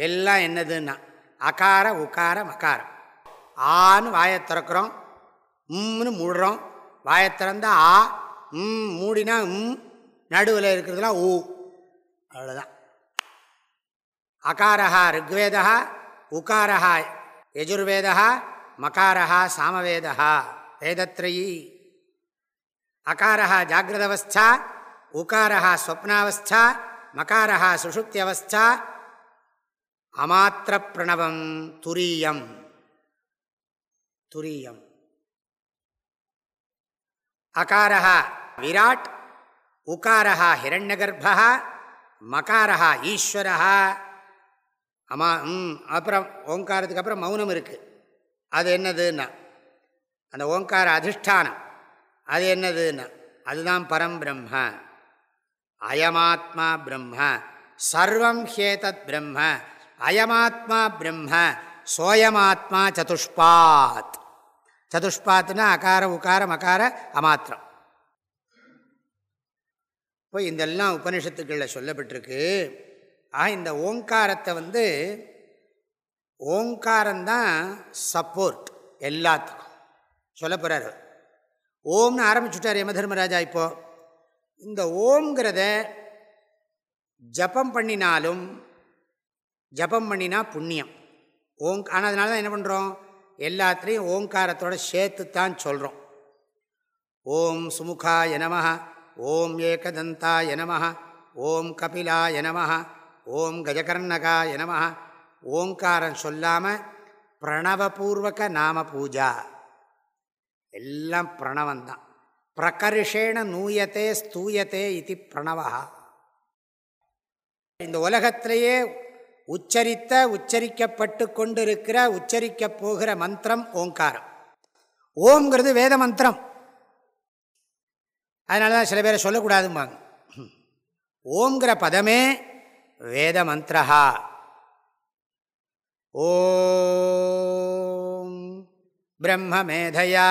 எல்லாம் என்னதுன்னா அகார உகார மகாரம் ஆன்னு வாயை திறக்கிறோம் உம்னு மூடுறோம் வாயை திறந்தா ஆ ம் மூடினா ம் நடுவில் இருக்கிறதுலாம் ஊ. அவ்வளோதான் அகாரஹா ரிக்வேதா உகாரஹா யஜுர்வேதா மகாரஹா சாமவேதா வேதத்ரயி. அகாரா ஜாகிரதவஸ்தா உகாரஹா ஸ்வப்னாவஸ்தா மகாரா சுஷுப்தியவஸ்தா அமாத்திர பிரணவம் துரியம். துரியம். அகாரஹா விராட் உகாரஹா ஹிரண்யகர்பா மகாரஹா ஈஸ்வரஹா அமா ம் அப்புறம் ஓங்காரத்துக்கு அப்புறம் மௌனம் இருக்குது அது என்னதுன்னா அந்த ஓங்கார அதிஷ்டானம் அது என்னதுன்னா அதுதான் பரம் பிரம்ம அயமாத்மா பிரம்ம சர்வம் ஹேதத் பிரம்ம அயமாத்மா பிரம்ம சோயமாத்மா சதுஷ்பாத். சதுஷ்பாத்துனா அகார உகார மகார அமாத்திரம். இப்போ இதெல்லாம் உபனிஷத்துக்களில் சொல்லப்பட்டிருக்கு. ஆ இந்த ஓங்காரத்தை வந்து ஓங்காரந்தான் சப்போர்ட் எல்லாத்துக்கும். சொல்ல போகிறார் ஓம்னு ஆரம்பிச்சுட்டார் யம தர்மராஜா இப்போது இந்த ஓம்ங்கிறத ஜபம் பண்ணினாலும் ஜபம் பண்ணினா புண்ணியம். ஓங் ஆனால் அதனால தான் என்ன பண்ணுறோம் எல்லாத்துலேயும் ஓங்காரத்தோட சேர்த்து தான் சொல்கிறோம் ஓம் சுமுகாய நம ஓம் ஏகதந்தாய நம ஓம் கபிலாய நம ஓம் கஜகர்ணகாய நம ஓங்காரம் சொல்லாமல் பிரணவபூர்வக நாம பூஜா. எல்லாம் பிரணவந்தான் பிரகர்ஷேண நூயத்தே ஸ்தூயத்தே இது பிரணவா இந்த உலகத்திலேயே உச்சரித்த உச்சரிக்கப்பட்டு கொண்டிருக்கிற உச்சரிக்கப் போகிற மந்திரம் ஓங்காரம். ஓம்ங்கிறது வேத மந்திரம். அதனால தான் சில பேரை சொல்லக்கூடாதும்பாங்க. ஓம்ங்கிற பதமே வேத மந்திரஹா. ஓம் பிரம்மமேதையா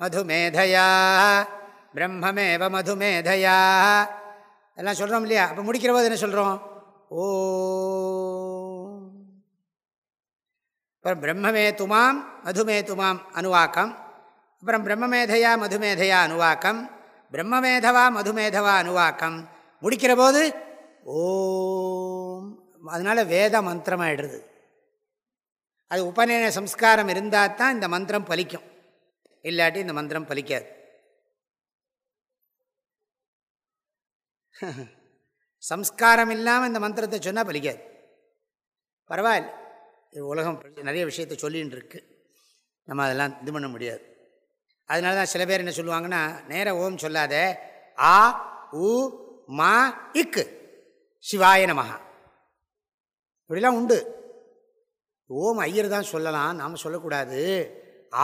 மதுமேதையா பிரம்மமேவ மதுமேதையா. எல்லாம் சொல்கிறோம் இல்லையா? அப்போ முடிக்கிற போது என்ன சொல்கிறோம் ஓ அப்புறம் பிரம்மமே துமாம் மதுமே துமாம் அணுவாக்கம். அப்புறம் பிரம்மமேதையா மதுமேதையா அணுவாக்கம். பிரம்மமேதவா மதுமேதவா அணுவாக்கம். முடிக்கிற போது ஓம். அதனால் வேத மந்திரமாகிடுறது அது உபநயன சம்ஸ்காரம் இருந்தால் தான் இந்த மந்திரம் பலிக்கும். இல்லாட்டி இந்த மந்திரம் பலிக்காது. சம்ஸ்காரம் இல்லாமல் இந்த மந்திரத்தை சொன்னால் பலிக்காது. பரவாயில்ல. உலகம் நிறைய விஷயத்த சொல்லின்னு இருக்கு நம்ம அதெல்லாம் இது பண்ண முடியாது. அதனால தான் சில பேர் என்ன சொல்லுவாங்கன்னா நேர ஓம் சொல்லாத ஆ உ மா இக்கு சிவாய நமகா இப்படிலாம் உண்டு. ஓம் ஐயர் தான் சொல்லலாம் நாம் சொல்லக்கூடாது.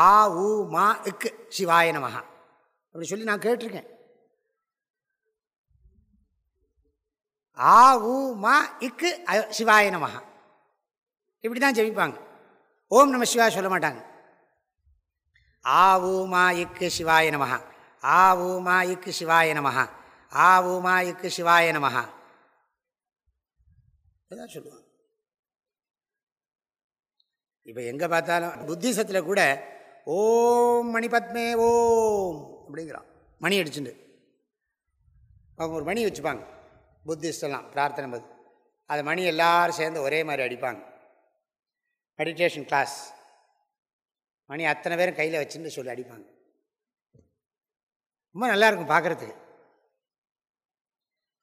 ஆ உ மா இக்கு சிவாய நமகா அப்படி சொல்லி நான் கேட்டிருக்கேன். ஆ உ மா இக்கு சிவாய நமகா இப்படி தான் ஜெபிப்பாங்க. ஓம் நம சிவா சொல்ல மாட்டாங்க. ஆ ஊமா மா இக்கு சிவாய நமஹா. ஆ ஊமா மா இக்கு சிவாய நமஹா. ஆ ஊமா மா இக்கு சிவாய நமஹா. இதான் சொல்லுவாங்க. இப்போ எங்கே பார்த்தாலும் புத்திசத்தில் கூட ஓம் மணிபத்மே ஓம் அப்படிங்கிறான். மணி அடிச்சுட்டு அவங்க ஒரு மணி வச்சுப்பாங்க. புத்திஸ்டெல்லாம் பிரார்த்தனை போது அது மணி எல்லோரும் சேர்ந்து ஒரே மாதிரி அடிப்பாங்க. மெடிடேஷன் கிளாஸ் மணி அத்தனை பேரும் கையில் வச்சுன்னு சொல்லி அடிப்பாங்க. ரொம்ப நல்லாயிருக்கும் பார்க்குறதுக்கு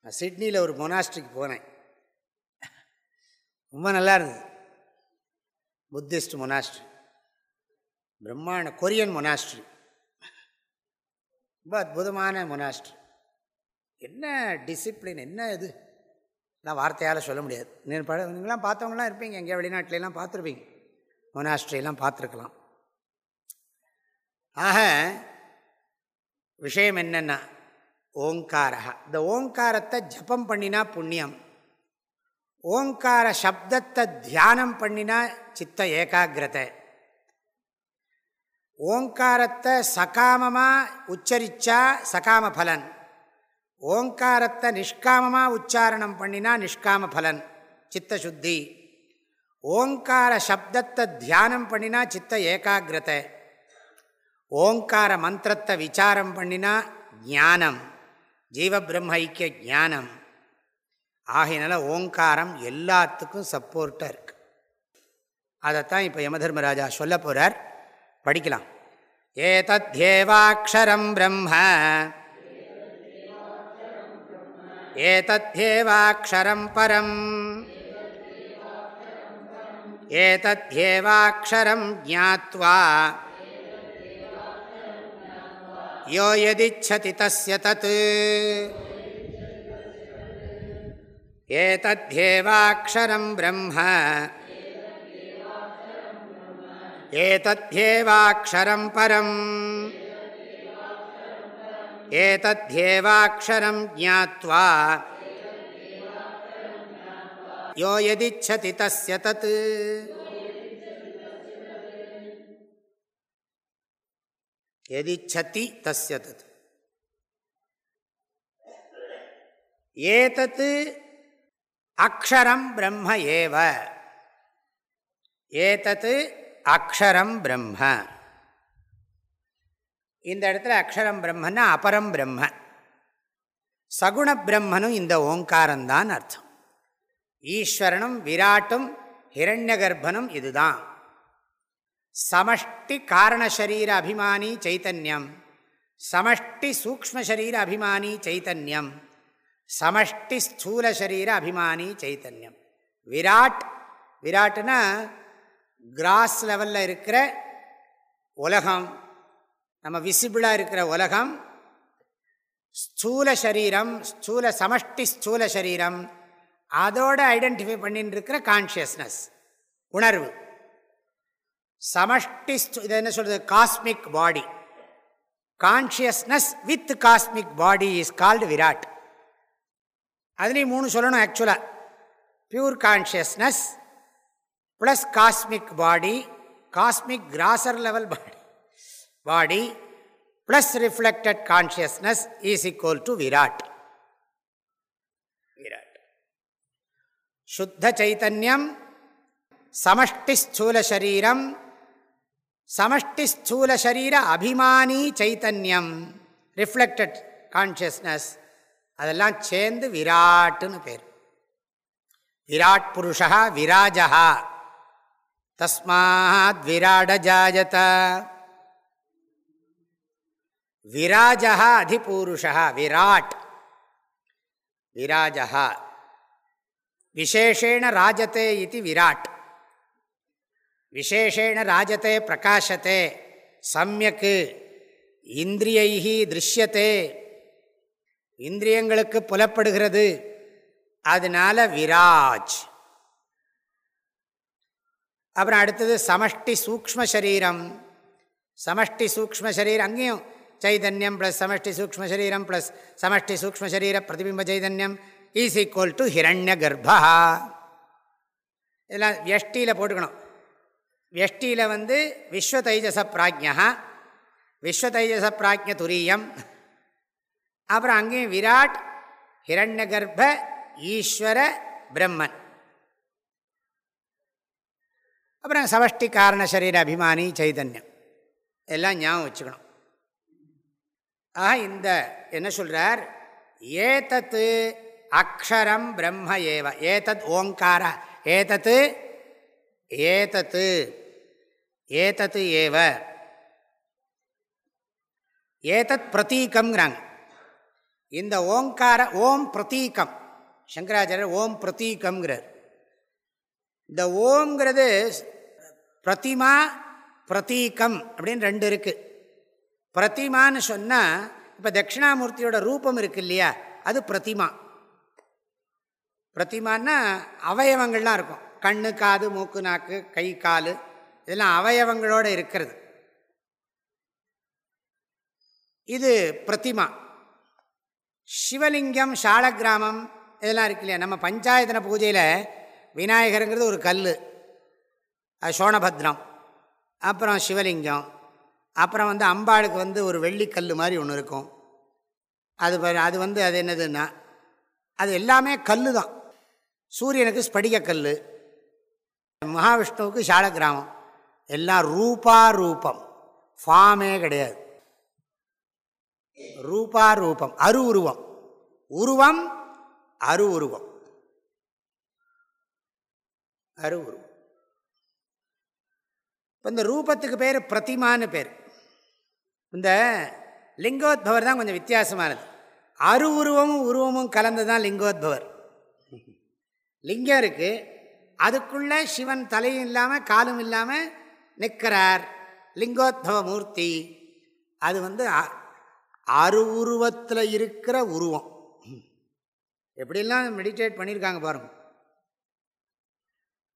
நான் சிட்னியில் ஒரு மொனாஸ்ட்ரிக்கு போனேன். ரொம்ப நல்லா இருந்தது. புத்திஸ்ட் மொனாஸ்ட்ரி பிரம்மாண்ட கொரியன் மொனாஸ்ட்ரி ரொம்ப அற்புதமான மொனாஸ்ட்ரி என்ன டிசிப்ளின் என்ன இது? நான் வார்த்தையால் சொல்ல முடியாது. நீங்கள் பழ நீங்களாம் பார்த்தவங்களாம் இருப்பீங்க. எங்கேயா வெளிநாட்டிலலாம் பார்த்துருப்பீங்க. மொனாஸ்ட்ரியெல்லாம் பார்த்துருக்கலாம். ஆக விஷயம் என்னென்னா ஓங்காரா இந்த ஓங்காரத்தை ஜபம் பண்ணினா புண்ணியம். ஓங்கார சப்தத்தை தியானம் பண்ணினா சித்த ஏகாகிரதை. ஓங்காரத்தை சகாமமாக உச்சரித்தா சகாம பலன். ஓங்காரத்தை நிஷ்காமமாக உச்சாரணம் பண்ணினா நிஷ்காம பலன் சித்த சுத்தி ஓங்கார சப்தத்தை தியானம் பண்ணினா சித்த ஏகாகிரதை. ஓங்கார மந்திரத்தை விசாரம் பண்ணினா ஞானம் ஜீவபிரம்ம ஐக்கிய ஞானம். ஆகையினால ஓங்காரம் எல்லாத்துக்கும் சப்போர்ட்டாக இருக்கு. அதைத்தான் இப்போ யமதர்மராஜா சொல்ல போகிறார் படிக்கலாம். ஏதத்யேவாட்சரம் பிரம்ம. ஏதத்யேவாட்சரம் பரம் ஏதத்யேவாட்சரம் ஜாத்வா யோ யதிச்சதி தஸ்ய தத் ஏதத்யேவாட்சரம் பிரம்ம ஏதத்யேவாட்சரம் பரம் ஏதத்யேவாட்சரம் ஜாத்வா யோ யதிச்சதி தஸ்ய தத் எதிச்சதி தஸ்ய தத் ஏதத் அக்ஷரம் பிரம்ம ஏவ ஏதத் அக்ஷரம் பிரம்ம இந்த இடத்துல அக்ஷரம் பிரம்மன்னா அபரம் பிரம்ம. சகுண பிரம்மனும் இந்த ஓங்காரந்தான் அர்த்தம். ஈஸ்வரனும் விராட்டும் ஹிரண்ய கர்ப்பனும் இதுதான். சமஷ்டி காரணசரீர அபிமானி சைத்தன்யம். சமஷ்டி சூக்மசரீர அபிமானி சைத்தன்யம். சமஷ்டி ஸ்தூல சரீர அபிமானி சைத்தன்யம். விராட் விராட்னா கிராஸ் லெவலில் இருக்கிற உலகம். நம்ம விசிபிளாக இருக்கிற உலகம் ஸ்தூல சரீரம் ஸ்தூல சமஷ்டி ஸ்தூல சரீரம் அதோட ஐடென்டிஃபை பண்ணிட்டு இருக்கிற கான்ஷியஸ்னஸ் உணர்வு. சமஷ்டி இது என்ன சொல்கிறது cosmic body consciousness with cosmic body is called Virat அதுலேயும் மூணு சொல்லணும் ஆக்சுவலாக pure consciousness plus cosmic body cosmic grosser level body body plus reflected consciousness is equal to Virat Virat சுத்த சைத்தன்யம் சமஷ்டி ஸ்தூல சரீரம் சமஷ்டி ஸ்தூல சரீர அபிமானி சைத்தன்யம் ரிஃப்ளெக்டட் கான்ஷியஸ்னஸ் அதெல்லாம் சேர்ந்து விராட்டுன்னு பேர் விராட் புருஷா விராஜா தஸ்மாத் விராட ஜாயத விராஜா அதிபூருஷா விராட். விராஜா விசேஷேண ராஜத்தை இது விராட். விசேஷேண ராஜத்தை பிரகாசத்தை சமயக்கு இந்திரியைகி திருஷ்யத்தே இந்திரியங்களுக்கு புலப்படுகிறது. அதனால விராஜ். அப்புறம் அடுத்தது சமஷ்டி சூக்ம சரீரம். சமஷ்டி சூக்ம சரீரம் அங்கேயும் சைதன்யம் ப்ளஸ் சமஷ்டி சூக்ம சரீரம் ப்ளஸ் சமஷ்டி சூக்ம சரீர பிரதிபிம்ப சைதன்யம் ஈஸ் ஈக்குவல் டு ஹிரண்ய கர்ப்பா இதெல்லாம் வியஷ்டியில் போட்டுக்கணும்। வியஷ்டியில் வந்து விஸ்வ தைஜச பிராஜ்யா விஸ்வ தைஜச பிராஜ்ய துரியம் அப்புறம் அங்கேயும் விராட் ஹிரண்ய கர்ப்ப ஈஸ்வர பிரம்மன். அப்புறம் சவஷ்டி காரண சரீர அபிமானி சைதன்யம். எல்லாம் ஞாபகம் வச்சுக்கணும். ஆக இந்த என்ன சொல்கிறார் ஏதத்து அக்ஷரம் பிரம்ம ஏவ ஏதத் ஓங்கார ஏதத்து ஏதத்து ஏதத்து ஏவ. ஏதத் பிரதீகம்ங்கிறாங்க. இந்த ஓங்கார ஓம் பிரதீகம் சங்கராச்சாரியர் ஓம் பிரதீகம்ங்கிறார். இந்த ஓம்ங்கிறது பிரதிமா பிரதீகம் அப்படின்னு ரெண்டு இருக்குது பிரதிமான்னு சொன்னால் இப்போ தட்சிணாமூர்த்தியோட ரூபம் இருக்கு இல்லையா? அது பிரதிமா. பிரதிமான்னா அவயவங்கள்லாம் இருக்கும். கண்ணு காது மூக்கு நாக்கு கை கால் இதெல்லாம் அவயவங்களோடு இருக்கிறது. இது பிரதிமா. சிவலிங்கம் சாலக்கிராமம் இதெல்லாம் இருக்கு இல்லையா? நம்ம பஞ்சாயத்தன பூஜையில் விநாயகருங்கிறது ஒரு கல் அது சோனபத்ரம். அப்புறம் சிவலிங்கம். அப்புறம் வந்து அம்பாளுக்கு வந்து ஒரு வெள்ளிக்கல் மாதிரி ஒன்று இருக்கும். அது அது வந்து அது என்னதுன்னா அது எல்லாமே கல் தான் சூரியனுக்கு ஸ்படிக கல் மகாவிஷ்ணுவுக்கு சாலக்கிராமம் எல்லாம் ரூபா ரூபம். ஃபார்மே கிடையாது. ரூபா ரூபம் அரு உருவம். உருவம் அரு உருவம். அரு உருவம். இப்போ இந்த ரூபத்துக்கு பேர் பிரதிமான்னு பேர். இந்த லிங்கோத்பவர் தான் கொஞ்சம் வித்தியாசமானது. அரு உருவமும் உருவமும் கலந்து தான் லிங்கோத்பவர். லிங்கம் இருக்குது அதுக்குள்ளே சிவன் தலையும் இல்லாமல் காலும் இல்லாமல் நிற்கிறார். லிங்கோத்பவ மூர்த்தி. அது வந்து அரு உருவத்தில் இருக்கிற உருவம். எப்படிலாம் மெடிடேட் பண்ணியிருக்காங்க பாருங்க.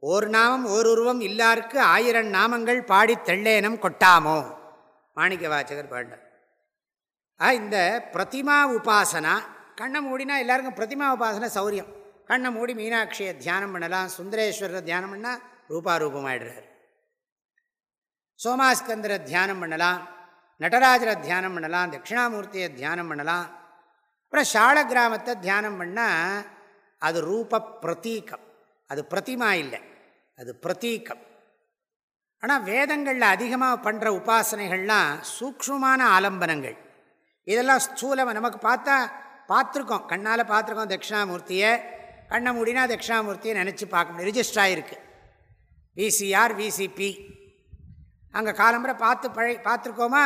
ஒரு நாமம் ஓர் உருவம் இல்லாருக்கு ஆயிரம் நாமங்கள் பாடி தெள்ளேனம் கொட்டாமோ? மாணிக்க வாச்சகர் பாண்டார் ஆ இந்த பிரதிமா உபாசனா கண்ணை மூடினா எல்லாருக்கும் பிரதிமா உபாசனை சௌரியம். கண்ணை மூடி மீனாட்சியை தியானம் பண்ணலாம் சுந்தரேஸ்வரரை தியானம் பண்ணால் ரூபாரூபமாயிடுறார். சோமாஸ்கந்தரை தியானம் பண்ணலாம் நடராஜரை தியானம் பண்ணலாம் தட்சிணாமூர்த்தியை தியானம் பண்ணலாம். அப்புறம் சால கிராமத்தை தியானம் பண்ணால் அது ரூப பிரதீக்கம் அது பிரதிமா இல்லை அது பிரதீக்கம் ஆனால் வேதங்களில் அதிகமாக பண்ணுற உபாசனைகள்லாம் சூக்ஷமான ஆலம்பனங்கள். இதெல்லாம் ஸ்தூலம் நமக்கு பார்த்தா பார்த்துருக்கோம். கண்ணால் பார்த்துருக்கோம் தட்சிணாமூர்த்தியை. கண்ணை மூடினா தட்சிணாமூர்த்தியை நினச்சி பார்க்க முடியும். ரிஜிஸ்டர் ஆகிருக்கு விசிஆர் விசிபி அங்கே காலம்புரை பார்த்து பழை பார்த்துருக்கோமா?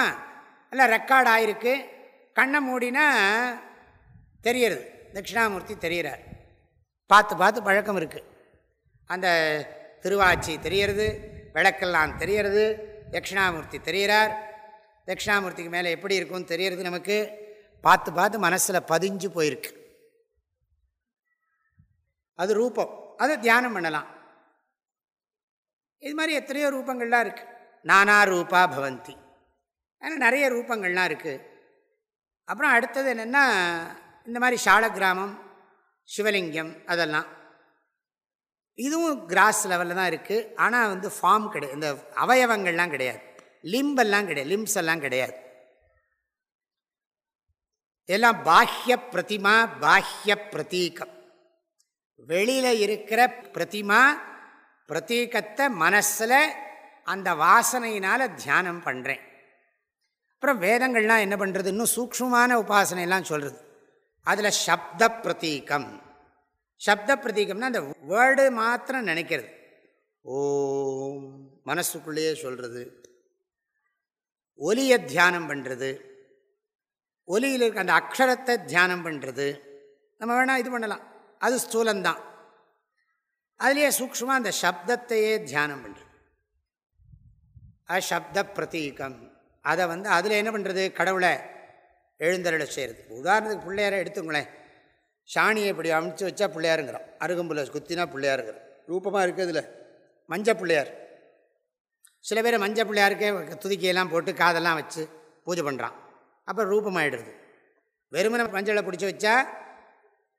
இல்லை ரெக்கார்ட் ஆகிருக்கு கண்ணை மூடினா தெரியறது. தட்சிணாமூர்த்தி தெரிகிறார் பார்த்து பார்த்து பழக்கம் இருக்குது அந்த திருவாச்சி தெரியறது. விளக்கெல்லாம் தெரிகிறது. தட்சிணாமூர்த்தி தெரிகிறார். தட்சிணாமூர்த்திக்கு மேலே எப்படி இருக்கும்னு தெரியறது நமக்கு? பார்த்து பார்த்து மனசில் பதிஞ்சு போயிருக்கு. அது ரூபம். அதை தியானம் பண்ணலாம். இது மாதிரி எத்தனையோ ரூபங்கள்லாம் இருக்குது நானா ரூபா பவந்தி. ஆனால் நிறைய ரூபங்கள்லாம் இருக்குது அப்புறம் அடுத்தது என்னென்னா இந்த மாதிரி ஷால கிராமம் சிவலிங்கம் அதெல்லாம். இதுவும் கிராஸ் லெவலில் தான் இருக்குது ஆனால் வந்து ஃபார்ம் கிடையாது இந்த அவயவங்கள்லாம் கிடையாது. லிம்பெல்லாம் கிடையாது. லிம்ஸ் எல்லாம் கிடையாது. எல்லாம் பாஹ்ய பிரதிமா பாஹ்ய பிரதீகம். வெளியில் இருக்கிற பிரதிமா பிரதீகத்தை மனசில் அந்த வாசனையினால் தியானம் பண்ணுறேன் அப்புறம் வேதங்கள்லாம் என்ன பண்ணுறது இன்னும் சூக்ஷமான உபாசனையெல்லாம் சொல்கிறது அதில் சப்த பிரதீகம். சப்த பிரதீகம்னா அந்த வேர்டு மாத்திரம் நினைக்கிறது. ஓம் மனசுக்குள்ளேயே சொல்கிறது ஒலியை தியானம் பண்ணுறது ஒலியில் இருக்க அந்த அக்ஷரத்தை தியானம் பண்ணுறது நம்ம வேணால் இது பண்ணலாம். அது ஸ்தூலந்தான் அதுலேயே சூக்ஷமாக அந்த சப்தத்தையே தியானம் பண்ணுறது அசப்த பிரதீகம் அதை வந்து அதில் என்ன பண்ணுறது கடவுளை எழுந்தருளை செய்கிறது உதாரணத்துக்கு பிள்ளையாரை எடுத்துங்களேன். சாணியை இப்படி அமுச்சு வச்சா பிள்ளையாருங்கிறோம் அருகம்புல குத்தினா பிள்ளையாருங்கிறோம் ரூபமாக இருக்குதுல மஞ்சள் பிள்ளையார். சில பேர் மஞ்சள் பிள்ளையாருக்கே துதிக்கையெல்லாம் போட்டு காதெல்லாம் வச்சு பூஜை பண்ணுறான் அப்புறம் ரூபமாகிடுது வெறுமனை மஞ்சளை பிடிச்சி வச்சா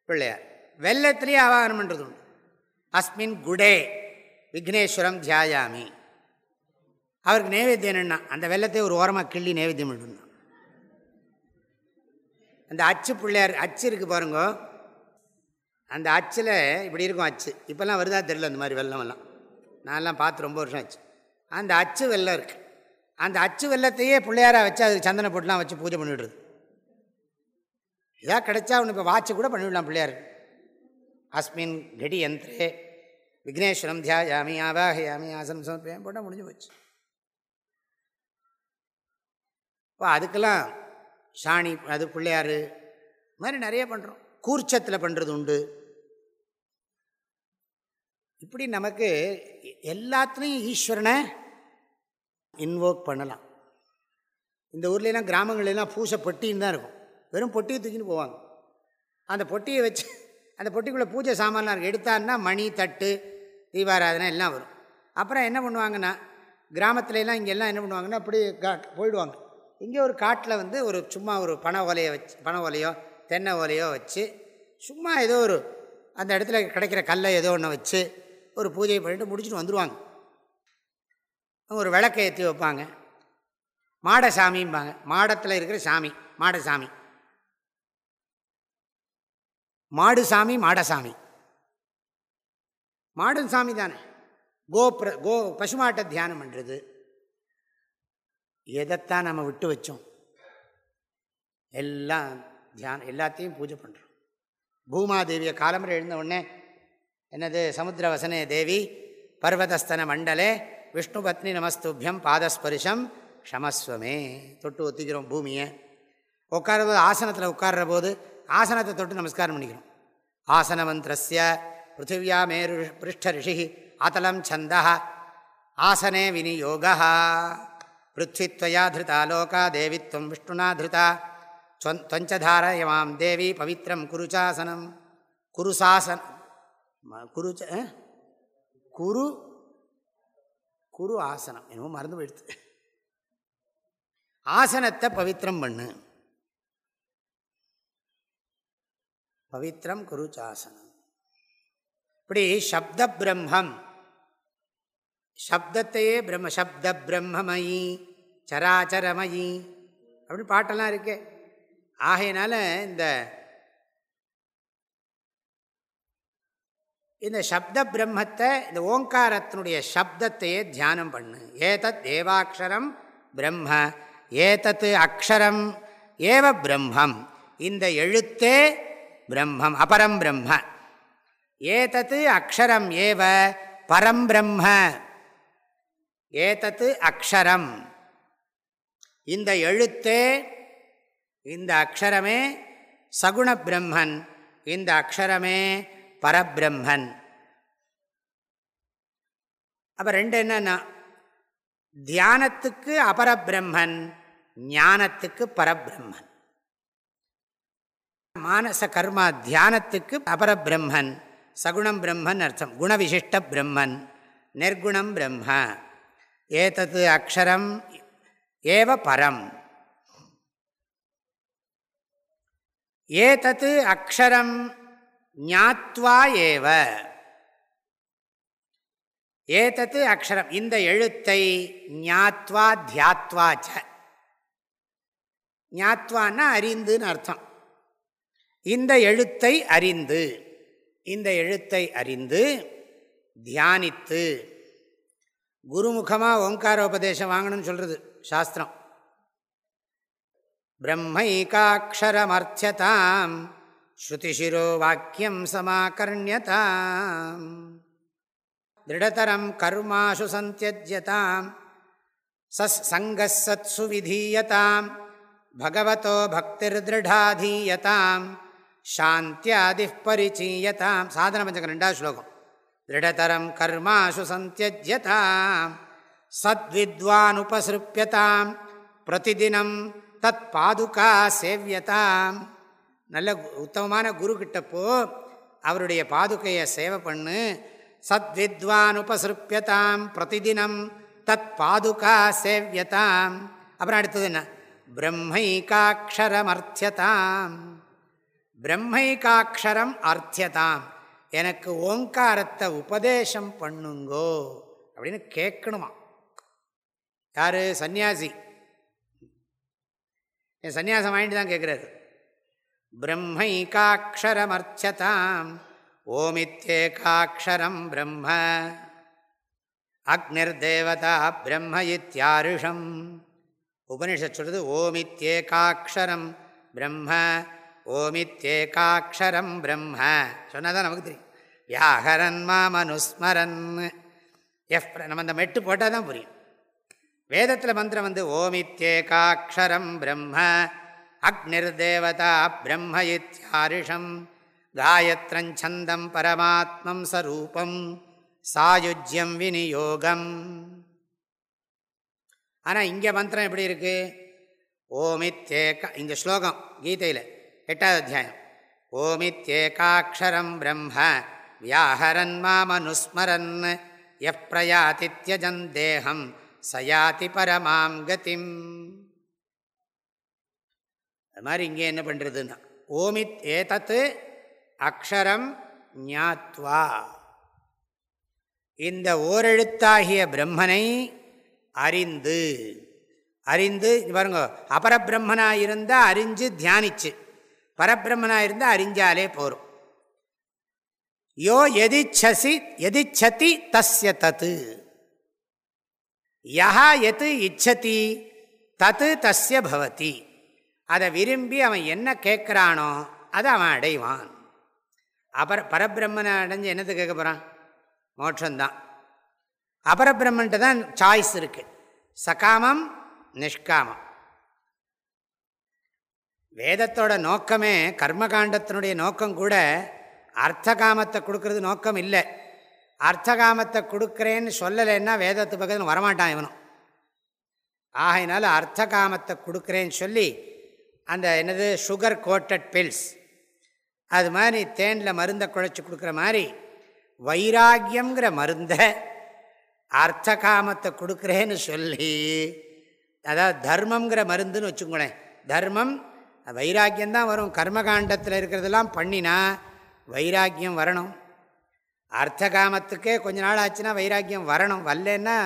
பிள்ளையார். வெள்ளத்திலேயே ஆவாகனம் பண்ணுறது உண்டு. அஸ்மின் குடே விக்னேஸ்வரம் தியாயாமி. அவருக்கு நைவேத்தியம் என்னென்னா அந்த வெள்ளத்தை ஒரு ஓரமாக கிள்ளி நைவேத்தியம் பண்ணணும் அந்த அச்சு பிள்ளையார் அச்சு இருக்குது பாருங்க. அந்த அச்சில் இப்படி இருக்கும் அச்சு. இப்போல்லாம் வருதா தெரியல அந்த மாதிரி வெள்ளமெல்லாம் நான்லாம் பார்த்து ரொம்ப வருஷம் ஆச்சு. அந்த அச்சு வெள்ளம் இருக்குது அந்த அச்சு வெள்ளத்தையே பிள்ளையாராக வச்சு அதுக்கு சந்தன போட்டுலாம் வச்சு பூஜை பண்ணிவிடுறது ஏதாவது கிடைச்சா அவனு இப்போ வாட்சு கூட பண்ணிவிடலாம் பிள்ளையார். அஸ்மின் கடி யந்திரே விக்னேஸ்வரம் தியாயாமி ஆவாகயாமி ஆசனம் சமர்ப்பியம் போட்டால் முடிஞ்சு போச்சு. இப்போ அதுக்கெல்லாம் சாணி அது பிள்ளையார் மாதிரி நிறைய பண்ணுறோம் கூர்ச்சத்தில் பண்ணுறது உண்டு. இப்படி நமக்கு எல்லாத்துலேயும் ஈஸ்வரனை இன்வோக் பண்ணலாம். இந்த ஊர்லெலாம் கிராமங்கள்லாம் பூசை பொட்டின்னு தான் இருக்கும். வெறும் பொட்டியை தூக்கின்னு போவாங்க. அந்த பொட்டியை வச்சு அந்த பொட்டிக்குள்ளே பூஜை சாமான்லாம் இருக்கும் எடுத்தாருன்னா மணி தட்டு தீபாராதனை எல்லாம் வரும். அப்புறம் என்ன பண்ணுவாங்கன்னா கிராமத்துலலாம் இங்கெல்லாம் என்ன பண்ணுவாங்கன்னா அப்படி போயிடுவாங்க. இங்கே ஒரு காட்டில் வந்து ஒரு சும்மா ஒரு பனை ஓலையை வச்சு பனை ஓலையோ தென்னை ஓலையோ வச்சு சும்மா ஏதோ ஒரு அந்த இடத்துல கிடைக்கிற கல்லை ஏதோ ஒன்று வச்சு ஒரு பூஜை பண்ணிட்டு முடிச்சுட்டு வந்துடுவாங்க ஒரு விளக்கை ஏற்றி வைப்பாங்க. மாட சாமிம்பாங்க. மாடத்தில் இருக்கிற சாமி மாடசாமி மாடு சாமி மாடசாமி மாடும் சாமி தானே? கோ பிர கோ பசுமாட்டை தியானம் பண்ணுறது எதைத்தான் நம்ம விட்டு வச்சோம்? எல்லாம் தியானம் எல்லாத்தையும் பூஜை பண்ணுறோம் பூமாதேவியை காலம்பரை எழுந்த உடனே என்னது? சமுத்திரவசனே தேவி பர்வதஸ்தன மண்டலே விஷ்ணு பத்னி நமஸ்துபியம் பாதஸ்பரிசம் க்ஷமஸ்வமே. தொட்டு ஒத்திக்கிறோம் பூமியை. உட்கார போது ஆசனத்தில் உட்கார்ற போது ஆசனத்தை தொட்டு நமஸ்காரம் பண்ணிக்கிறோம். ஆசன மந்திரஸ்ய பிருத்திவியா மேரு பிருஷ்ட ரிஷி அத்தலம் சந்த ஆசனே விநியோக பிருத்வித்வயா திருதா லோகா தேவித்வம் விஷ்ணுனா திருதா தொஞ்சதாரயமாம் தேவி பவித்திரம் குருசாசனம். குருசாசன் குரு குரு குரு ஆசனம். என்னமோ மறந்து போயிடுது ஆசனத்தை பவித்திரம் பண்ணு. பவித்திரம் குருச்சாசனம் இப்படி சப்த பிரம்மம். சப்தத்தையே பிரம்ம சப்த பிரம்மமயி சராச்சரமயி அப்படின்னு பாட்டெல்லாம் இருக்கே. ஆகையினால இந்த இந்த சப்த பிரம்மத்தை இந்த ஓங்காரத்தினுடைய சப்தத்தையே தியானம் பண்ணு. ஏதத் தேவாட்சரம் பிரம்ம ஏதத்து அக்ஷரம் ஏவ பிரம்மம். இந்த எழுத்தே பிரம்மம் அபரம் பிரம்ம. ஏதத்து அக்ஷரம் ஏவ பரம் பிரம்ம. ஏதத்து அக்ஷரம். இந்த எழுத்தே இந்த அக்ஷரமே சகுண பிரம்மன். இந்த அக்ஷரமே பரபிரம்மன். அப்போ ரெண்டு என்னன்னா தியானத்துக்கு அபரபிரம்மன் ஞானத்துக்கு பரபிரம்மன். மானச கர்மா தியானத்துக்கு அபரபிரம்மன் சகுணம் பிரம்மன் அர்த்தம் குணவிசிஷ்ட பிரம்மன் நிர்குணம் பிரம்ம. ஏதத்து அக்ஷரம் ஏவ பரம். ஏதத்து அக்ஷரம் ஞாத்வா ஏவ. ஏதத்து அக்ஷரம். இந்த எழுத்தை ஞாத்வா தியாத்வா ச. ஞாத்வான்னா அறிந்துன்னு அர்த்தம். இந்த எழுத்தை அறிந்து இந்த எழுத்தை அறிந்து தியானித்து குருமுகமாக ஓங்காரோபதேசம் வாங்கணும்னு சொல்கிறது சாஸ்திரம். பிரம்மைகாட்சரமர்த்தியதாம் ஸ்ருதிஷிரோ வாக்கியம் சமாகர்ணியதாம் திருடதரம் கர்மாசு சந்தியஜதாம் சஸ் சங்கசத்சு விதீயதாம் பகவதோ பக்திர்திருடாதீயதாம் சாந்தியாதி பரிச்சீயதாம் சாதன பஞ்சகம் ரெண்டாவது ஸ்லோகம் திருடதரம் கர்மாசு சந்தியஜதாம் சத்வித்வானுபசிருப்பியதாம் பிரதிதினம் தத் பாதுகா சேவியதாம் நல்ல உத்தமமான குரு கிட்டப்போ அவருடைய பாதுகையை சேவை பண்ணு. சத்வித்வான் உபசிருப்பியதாம் பிரதிதினம் தத் பாதுகா சேவியதாம். அப்புறம் அடுத்தது என்ன? பிரம்மைகாட்சரம் அர்த்தியதாம் பிரம்மைகாட்சரம் அர்த்தியதாம். எனக்கு ஓங்காரத்தை உபதேசம் பண்ணுங்கோ அப்படின்னு கேட்கணுமா யார்? சந்நியாசி என் சன்னியாசம் வாங்கிட்டு தான் கேட்குறாரு பிரம்மைக்காட்சரமர்ச்சதாம் ஓமித்தேகாட்சரம் பிரம்ம அக்னிர்தேவதா பிரம்ம இத்தியாருஷம் உபனிஷத் சொல்றது ஓமித்தேகாட்சரம் பிரம்ம ஓமித்தேகாட்சரம் பிரம்ம சொன்னதான் நமக்கு தெரியும். வியாகரன் மாமனுஸ்மரன்। எஃப் நம்ம அந்த மெட்டு போட்டால் தான் புரியும். வேதத்தில் மந்திரம் வந்து ஓமித்தேகாட்சரம் பிரம்ம। அக்னிர்தேவதா பிரம்ம இத்தியாரிஷம் காயத்ரஞ்சந்தம் பரமாத்மம் சரூபம் சாயுஜ்யம் விநியோகம் ஆனால் இங்கே மந்திரம் எப்படி இருக்கு ஓமித்யேக இந்த ஸ்லோகம் கீதையில் எட்டாவது அத்தியாயம் ஓமித்யேகாட்சரம் பிரம்ம வியாஹரன் மாமனுஸ்மரன் எப் பிரயாதித்யஜன் தேகம் சயாதி பரமாம் கதிம் அது மாதிரி இங்கே என்ன பண்ணுறதுன்னா ஓமித் ஏதத்து அக்ஷரம் ஞாத்வா. இந்த ஓரெழுத்தாகிய பிரம்மனை அறிந்து அறிந்து பாருங்க அபரபிரம்மனாக இருந்தால் அறிஞ்சு தியானிச்சு பரபிரம்மனாக இருந்தால் அறிஞ்சாலே போகும் யோ எதிச்சசி எதிச்சதி தஸ்ய தத்து. யா எது இச்சதி தத்து தஸ்ய பவதி. அதை விரும்பி அவன் என்ன கேட்குறானோ அதை அவன் அடைவான். அபர பரபிரம்மனை அடைஞ்சு என்னது கேட்க போகிறான் மோட்சம்தான். அபரபிரம்மன்ட்டு தான் சாய்ஸ் இருக்குது சகாமம் நிஷ்காமம். வேதத்தோட நோக்கமே கர்மகாண்டத்தினுடைய நோக்கம் கூட அர்த்தகாமத்தை கொடுக்கறது நோக்கம் இல்லை. அர்த்தகாமத்தை கொடுக்குறேன்னு சொல்லலைன்னா வேதத்து பக்கத்தில் வரமாட்டான் இவனும். ஆகையினால அர்த்தகாமத்தை கொடுக்குறேன்னு சொல்லி அந்த என்னது சுகர் கோட்டட் பில்ஸ் அது மாதிரி தேனில் மருந்தை குழைச்சி கொடுக்குற மாதிரி வைராக்கியங்கிற மருந்தை அர்த்த காமத்தை கொடுக்குறேன்னு சொல்லி அதாவது தர்மங்கிற மருந்துன்னு வச்சுக்கோங்களேன். தர்மம் வைராக்கியம்தான் வரும். கர்மகாண்டத்தில் இருக்கிறதெல்லாம் பண்ணினா வைராக்கியம் வரணும். அர்த்த காமத்துக்கே கொஞ்ச நாள் ஆச்சுன்னா வைராக்கியம் வரணும். வரலன்னா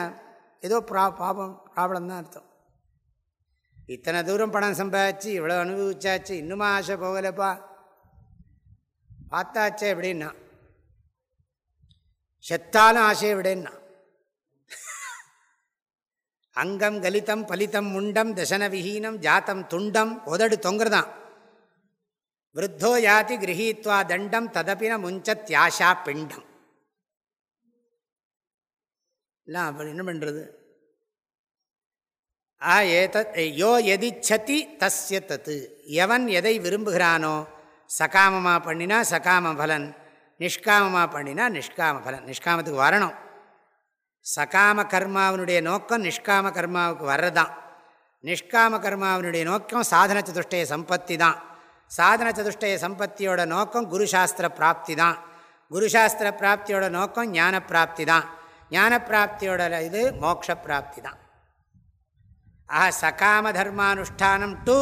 ஏதோ ப்ரா பாபம் ப்ராப்ளம் தான் அர்த்தம். இத்தனை தூரம் பணம் சம்பாதிச்சு இவ்வளோ அனுபவிச்சாச்சு இன்னுமா ஆசை போகலப்பா. பார்த்தாச்சே எப்படின்னா செத்தாலும் ஆசையை விடேன்னா. அங்கம் கலிதம் பலித்தம் முண்டம் தசன விஹீனம் ஜாத்தம் துண்டம் உதடு தொங்குறதான் விருத்தோ யாதி கிரகீத்வா தண்டம் ததப்பின முஞ்சத்யாஷா பிண்டம். இல்லை அப்படி என்ன பண்ணுறது ஆ ஏதத் யோ எதிச்சதி தஸ்ய தத்து. எவன் எதை விரும்புகிறானோ சகாமமாக பண்ணினா சகாம பலன் நிஷ்காமமாக பண்ணினா நிஷ்காம பலன் நிஷ்காமத்துக்கு வரணும். சகாம கர்மாவினுடைய நோக்கம் நிஷ்காம கர்மாவுக்கு வர்றதான் நிஷ்காம கர்மாவினுடைய நோக்கம் சாதன சதுஷ்டய சம்பத்தி தான் சாதன சதுஷ்டய சம்பத்தியோட நோக்கம் குருசாஸ்திர பிராப்தி தான் குருசாஸ்திர பிராப்தியோட நோக்கம் ஞான பிராப்தி தான் ஞான பிராப்தியோட இது மோட்ச பிராப்தி தான் ஆஹா சகாம தர்மானுஷ்டானம் டூ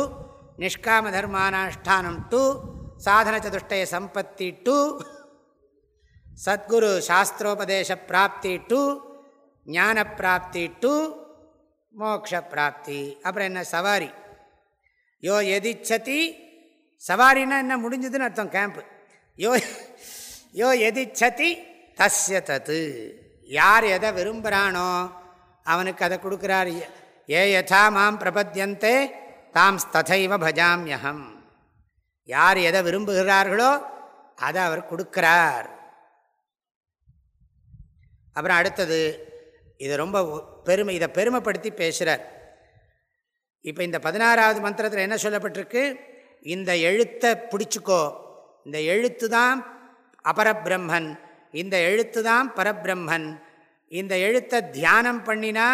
நிஷ்காம தர்மானுஷ்டானம் டூ சாதன சதுஷ்டய சம்பத்தி டூ சத்குரு சாஸ்திரோபதேச பிராப்தி டூ ஞான பிராப்தி டூ மோக்ஷ பிராப்தி. அப்புறம் என்ன சவாரி. யோ எதிச்சதி சவாரின்னா என்ன முடிஞ்சதுன்னு அர்த்தம் கேம்ப்பு யோ யோ எதிச்சதி தஸ்ய தத்து. யார் எதை விரும்புகிறானோ அவனுக்கு அதை கொடுக்குறாரு ஏ யதா மாம் பிரபத்தியந்தே தாம் ததைவ பஜாமியகம் யார் எதை விரும்புகிறார்களோ அதை அவர் கொடுக்கிறார். அப்புறம் அடுத்தது இதை ரொம்ப பெருமை இதை பெருமைப்படுத்தி பேசுகிறார் இப்போ இந்த பதினாறாவது மந்திரத்தில் என்ன சொல்லப்பட்டிருக்கு? இந்த எழுத்தை பிடிச்சிக்கோ. இந்த எழுத்து தான் அபரபிரம்மன். இந்த எழுத்து தான் பரபிரம்மன். இந்த எழுத்தை தியானம் பண்ணினா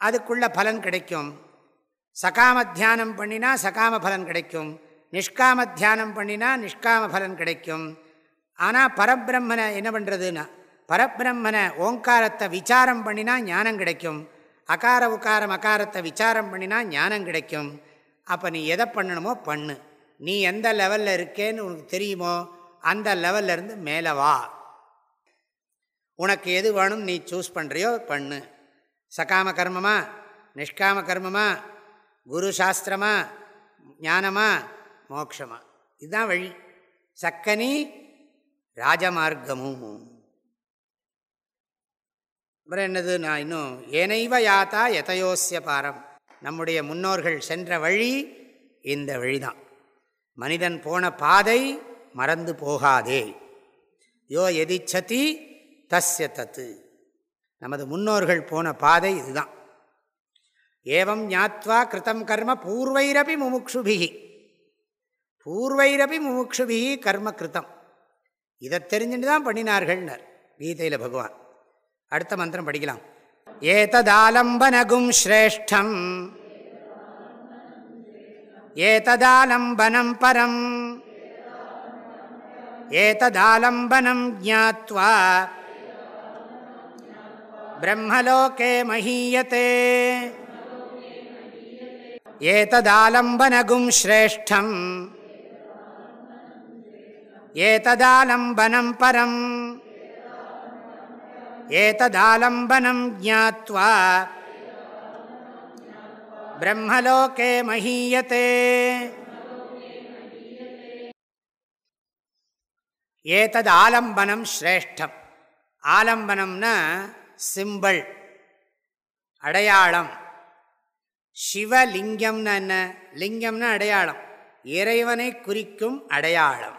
அதுக்குள்ள பலன் கிடைக்கும். சகாம தியானம் பண்ணினா சகாம பலன் கிடைக்கும். நிஷ்காம தியானம் பண்ணினா நிஷ்காம பலன் கிடைக்கும். ஆனால் பரபிரம்மனை என்ன பண்ணுறதுன்னா பரபிரம்மனை ஓங்காரத்தை விசாரம் பண்ணினா ஞானம் கிடைக்கும். அகார உக்காரம் அகாரத்தை விசாரம் பண்ணினா ஞானம் கிடைக்கும். அப்போ நீ எதை பண்ணணுமோ பண்ணு. நீ எந்த லெவலில் இருக்கேன்னு உனக்கு தெரியுமோ அந்த லெவல்லேருந்து மேலே வா. உனக்கு எது வேணும் நீ சூஸ் பண்ணுறியோ பண்ணு. சகாம கர்மமா? நிஷ்காம கர்மமா? குரு சாஸ்திரமா? ஞானமா? மோக்ஷமா? இதுதான் வழி. சக்கனி ராஜமார்க்கமும். அப்புறம் என்னது? நான் இன்னும் ஏனைவ யாத்தா எதையோசிய பாரம். நம்முடைய முன்னோர்கள் சென்ற வழி இந்த வழிதான். மனிதன் போன பாதை மறந்து போகாதே. யோ எதிச்சதி தஸ்ய தத்து. நமது முன்னோர்கள் போன பாதை இதுதான். ஏவம் ஞாத்வா கிருத்தம் கர்ம பூர்வைரபி முமுக்ஷுபிகி பூர்வைரபி முமுக்ஷுபிகி கர்ம கிருத்தம். இதை தெரிஞ்சுட்டு தான் பண்ணினார்கள்னர் கீதையில் பகவான். அடுத்த மந்திரம் படிக்கலாம். ஏததாலம்பனகும் ஸ்ரேஷ்டம். ஏததாலம்பனம் பரம். ஏததாலம்பனம் ஜாத்வா பிரம்மலோகே மஹீயத்தே ஏததாலம்பனகும் ஸ்ரேஷ்டம் ஏததாலம்பனம் பரம் ஏததாலம்பனம் ஜாத்வா பிரம்மலோகே மஹீயத்தே ஏதது ஆலம்பனம் ஸ்ரேஷ்டம் ஆலம்பனம்னா சிம்பிள் அடையாளம். சிவலிங்கம்னா என்ன? லிங்கம்னா அடையாளம். இறைவனை குறிக்கும் அடையாளம்.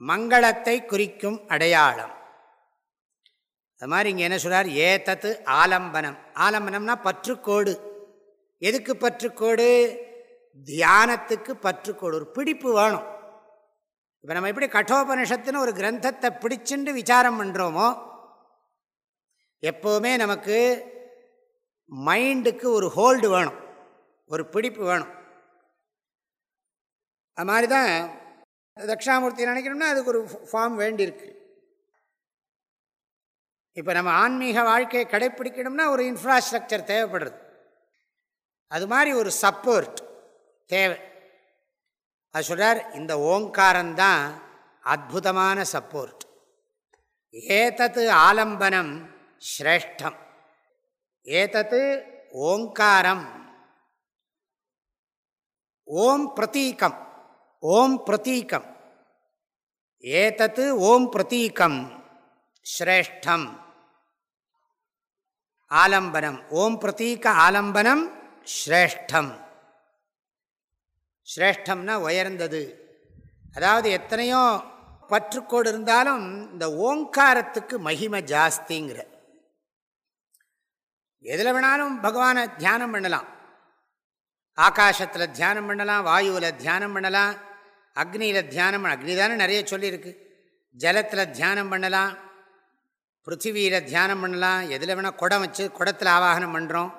மங்களத்தை குறிக்கும் அடையாளம். அது மாதிரி இங்கே என்ன சொல்கிறார் ஏத்தத்து ஆலம்பனம். ஆலம்பனம்னா பற்றுக்கோடு. எதுக்கு பற்றுக்கோடு? தியானத்துக்கு பற்றுக்கோடு. ஒரு பிடிப்பு வேணும். இப்போ நம்ம எப்படி கட்டோபனிஷத்துன்னு ஒரு கிரந்தத்தை பிடிச்சுண்டு விசாரம் பண்ணுறோமோ எப்போவுமே நமக்கு மைண்டுக்கு ஒரு ஹோல்டு வேணும். ஒரு பிடிப்பு வேணும். அது மாதிரி தான் தட்சிணாமூர்த்தி நினைக்கணும்னா அதுக்கு ஒரு ஃபார்ம் வேண்டியிருக்கு. இப்போ நம்ம ஆன்மீக வாழ்க்கையை கடைப்பிடிக்கணும்னா ஒரு இன்ஃப்ராஸ்ட்ரக்சர் தேவைப்படுறது. அது மாதிரி ஒரு சப்போர்ட் தேவை. அது சொல்கிறார் இந்த ஓங்காரம்தான் அற்புதமான சப்போர்ட் ஏதத்து ஆலம்பனம் ஸ்ரேஷ்டம். ஏதத்து ஓங்காரம். ஓம் பிரதீக்கம் ஓம் பிரதீக்கம் ஏதத்து ஓம் பிரதீக்கம் ஸ்ரேஷ்டம். ஆலம்பனம். ஓம் பிரதீக ஆலம்பனம். ஸ்ரேஷ்டம். ஸ்ரேஷ்டம்னா உயர்ந்தது. அதாவது எத்தனையோ பற்றுக்கோடு இருந்தாலும் இந்த ஓங்காரத்துக்கு மகிமை ஜாஸ்திங்கிற. எதில் வேணாலும் பகவானை தியானம் பண்ணலாம். ஆகாசத்தில் தியானம் பண்ணலாம் வாயுவில் தியானம் பண்ணலாம் அக்னியில் தியானம் அக்னி தானே நிறைய சொல்லியிருக்கு. ஜலத்தில் தியானம் பண்ணலாம் பிருத்திவியில் தியானம் பண்ணலாம் எதில் வேணால் குடம் வச்சு குடத்தில் ஆவாகனம் பண்ணுறோம்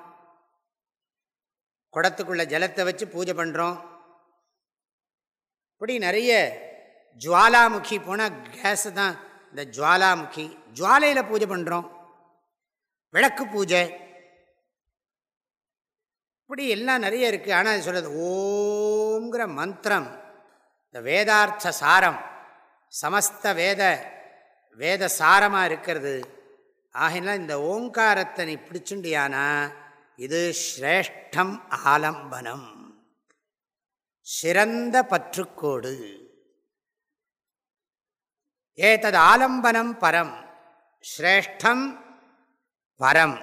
குடத்துக்குள்ள ஜலத்தை வச்சு பூஜை பண்ணுறோம் இப்படி நிறைய ஜுவாலாமுகி போனால் கேஸு தான் இந்த ஜுவாலாமுகி. ஜுவாலையில் பூஜை பண்ணுறோம் விளக்கு பூஜை இப்படி எல்லாம் நிறைய இருக்குது ஆனால் அது சொல்கிறது ஓங்கிற மந்திரம். இந்த வேதார்த்த சாரம் சமஸ்த வேத வேத சாரமாக இருக்கிறது. ஆகினால் இந்த ஓங்காரத்தை நீ பிடிச்சுண்டியானா? இது ஸ்ரேஷ்டம் ஆலம்பனம். சிறந்த பற்றுக்கோடு. ஏதது ஆலம்பனம் பரம் ஸ்ரேஷ்டம் பரம்.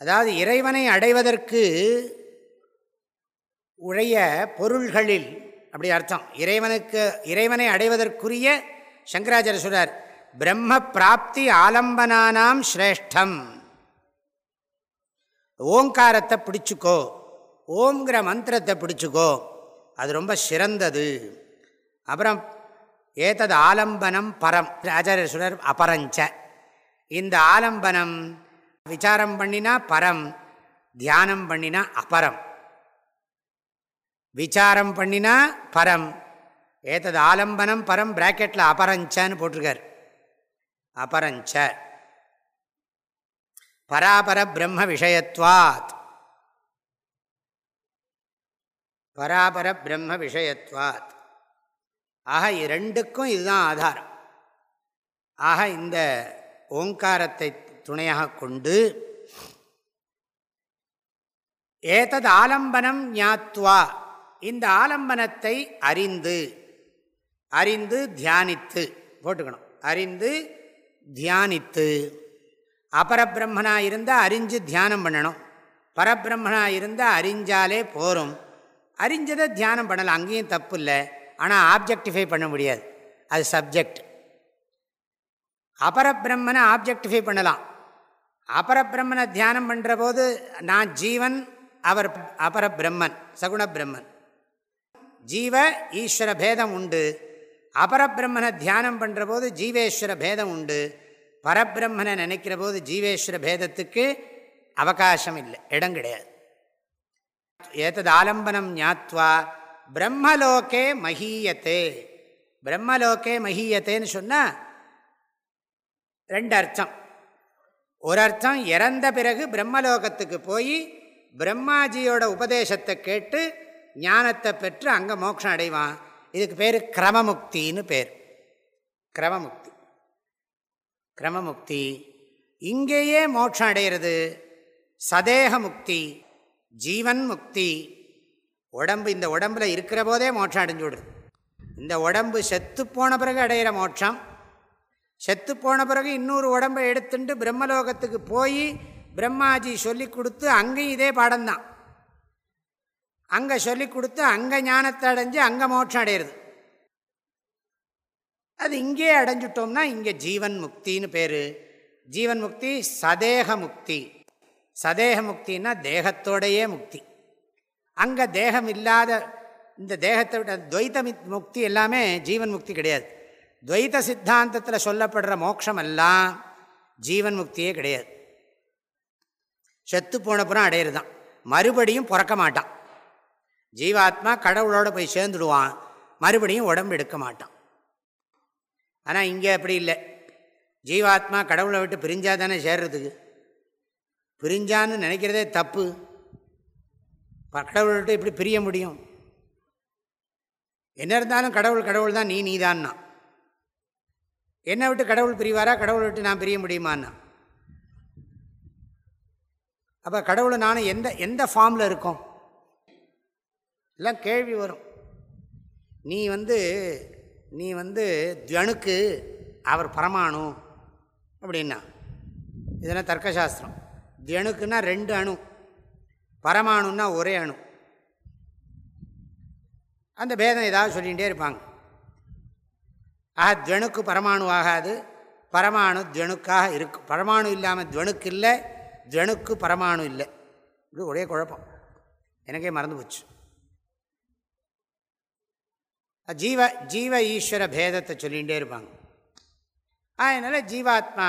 அதாவது இறைவனை அடைவதற்கு உழைய பொருள்களில் அப்படி அர்த்தம். இறைவனுக்கு இறைவனை அடைவதற்குரிய சங்கராச்சாரிய சொல்றார் பிரம்ம பிராப்தி ஆலம்பனானாம் ஸ்ரேஷ்டம். ஓங்காரத்தை பிடிச்சிக்கோ ஓங்கிற மந்திரத்தை பிடிச்சிக்கோ அது ரொம்ப சிறந்தது. அப்புறம் ஏத்தது ஆலம்பனம் பரம். ஆச்சாரியர் சொல்றார் அபரஞ்ச. இந்த ஆலம்பனம் விசாரம் பண்ணினா பரம் தியானம் பண்ணினா அபரம். விசாரம் பண்ணினா பரம். ஏத்தது ஆலம்பனம் பரம் பிராக்கெட்டில் அபரஞ்சன்னு போட்டிருக்கார். அபரஞ்ச. பராபர பிரம்ம விஷயத்வாத். பராபர பிரம்ம விஷயத்வாத். ஆக இரண்டுக்கும் இதுதான் ஆதாரம். ஆக இந்த ஓங்காரத்தை துணையாக கொண்டு ஏதது ஆலம்பனம் ஞாத்வா. இந்த ஆலம்பனத்தை அறிந்து அறிந்து தியானித்து போட்டுக்கணும். அறிந்து தியானித்து அபரபிரம்மனாக இருந்தால் அறிஞ்சு தியானம் பண்ணணும். பரபிரம்மனாக இருந்தால் அறிஞ்சாலே போகும் அறிஞ்சதை தியானம் பண்ணலாம் அங்கேயும் தப்பு இல்லை ஆனால் ஆப்ஜெக்டிஃபை பண்ண முடியாது. அது சப்ஜெக்ட். அபரபிரம்மனை ஆப்ஜெக்டிஃபை பண்ணலாம். அபரபிரம்மனை தியானம் பண்ணுற போது நான் ஜீவன் அவர் அபரபிரம்மன் சகுண பிரம்மன் ஜீவ ஈஸ்வர பேதம் உண்டு. அபரபிரம்மனை தியானம் பண்ணுற போது ஜீவேஸ்வர பேதம் உண்டு. பரபிரம்மனை நினைக்கிற போது ஜீவேஸ்வர பேதத்துக்கு அவகாசம் இல்லை இடம் கிடையாது. ஏத்தது ஆலம்பனம் ஞாத்வா பிரம்மலோகே மகீயத்தே பிரம்மலோகே மகீயத்தேன்னு சொன்னால் ரெண்டு அர்த்தம். ஒரு அர்த்தம் இறந்த பிறகு பிரம்மலோகத்துக்கு போய் பிரம்மாஜியோட உபதேசத்தை கேட்டு ஞானத்தை பெற்று அங்கே மோட்சம் அடைவான். இதுக்கு பேர் கிரமமுக்தின்னு பேர். கிரமமுக்தி. கிரமமுக்தி. இங்கேயே மோட்சம் அடைகிறது சதேக முக்தி ஜீவன் முக்தி. உடம்பு இந்த உடம்பில் இருக்கிற போதே மோட்சம் அடைஞ்சு விடுது இந்த உடம்பு செத்து போன பிறகு அடையிற மோட்சம். செத்து போன பிறகு இன்னொரு உடம்பை எடுத்துட்டு பிரம்மலோகத்துக்கு போய் பிரம்மாஜி சொல்லி கொடுத்து அங்கேயும் இதே பாடம்தான். அங்கே சொல்லி கொடுத்து அங்கே ஞானத்தை அடைஞ்சு அங்கே மோட்சம் அடையிறது. அது இங்கே அடைஞ்சிட்டோம்னா இங்கே ஜீவன் முக்தின்னு பேர். ஜீவன் முக்தி சதேக முக்தி. சதேக முக்தின்னா தேகத்தோடையே முக்தி. அங்கே தேகம் இல்லாத இந்த தேகத்தை விட துவைத்த முக்தி எல்லாமே ஜீவன் முக்தி கிடையாது. துவைத சித்தாந்தத்தில் சொல்லப்படுற மோட்சமெல்லாம் ஜீவன் முக்தியே கிடையாது. செத்து போனப்புறம் அடையிறது தான் மறுபடியும் பிறக்க மாட்டான். ஜீவாத்மா கடவுளோட போய் சேர்ந்துடுவான். மறுபடியும் உடம்பு எடுக்க மாட்டான். ஆனால் இங்கே அப்படி இல்லை. ஜீவாத்மா கடவுளை விட்டு பிரிஞ்சா தானே சேர்றதுக்கு? பிரிஞ்சான்னு நினைக்கிறதே தப்பு. கடவுளை விட்டு பிரிய முடியும்? என்ன இருந்தாலும் கடவுள் கடவுள் தான் நீ நீதான்னா. என்னை விட்டு கடவுள் பிரிவாரா? கடவுளை விட்டு நான் பிரிய முடியுமான்னா. அப்போ கடவுளை நானும் எந்த எந்த ஃபார்மில் இருக்கோம்? எல்லாம் கேள்வி வரும். நீ வந்து நீ வந்து துவனுக்கு அவர் பரமாணு அப்படின்னா இதெல்லாம் தர்க்கசாஸ்திரம். துவனுக்குன்னா ரெண்டு அணு பரமாணுன்னா ஒரே அணு. அந்த பேதம் ஏதாவது சொல்லிகிட்டே இருப்பாங்க. ஆக துவணுக்கு பரமாணு ஆகாது பரமாணு துவணுக்காக இருக்கு. பரமாணு இல்லாமல் துவணுக்கு இல்லை துவணுக்கு பரமாணு இல்லை. இது ஒரே குழப்பம். எனக்கே மறந்து போச்சு. ஜீவ ஜீவ ஈஸ்வர பேதத்தை சொல்லிகிட்டே இருப்பாங்க. அதனால் ஜீவாத்மா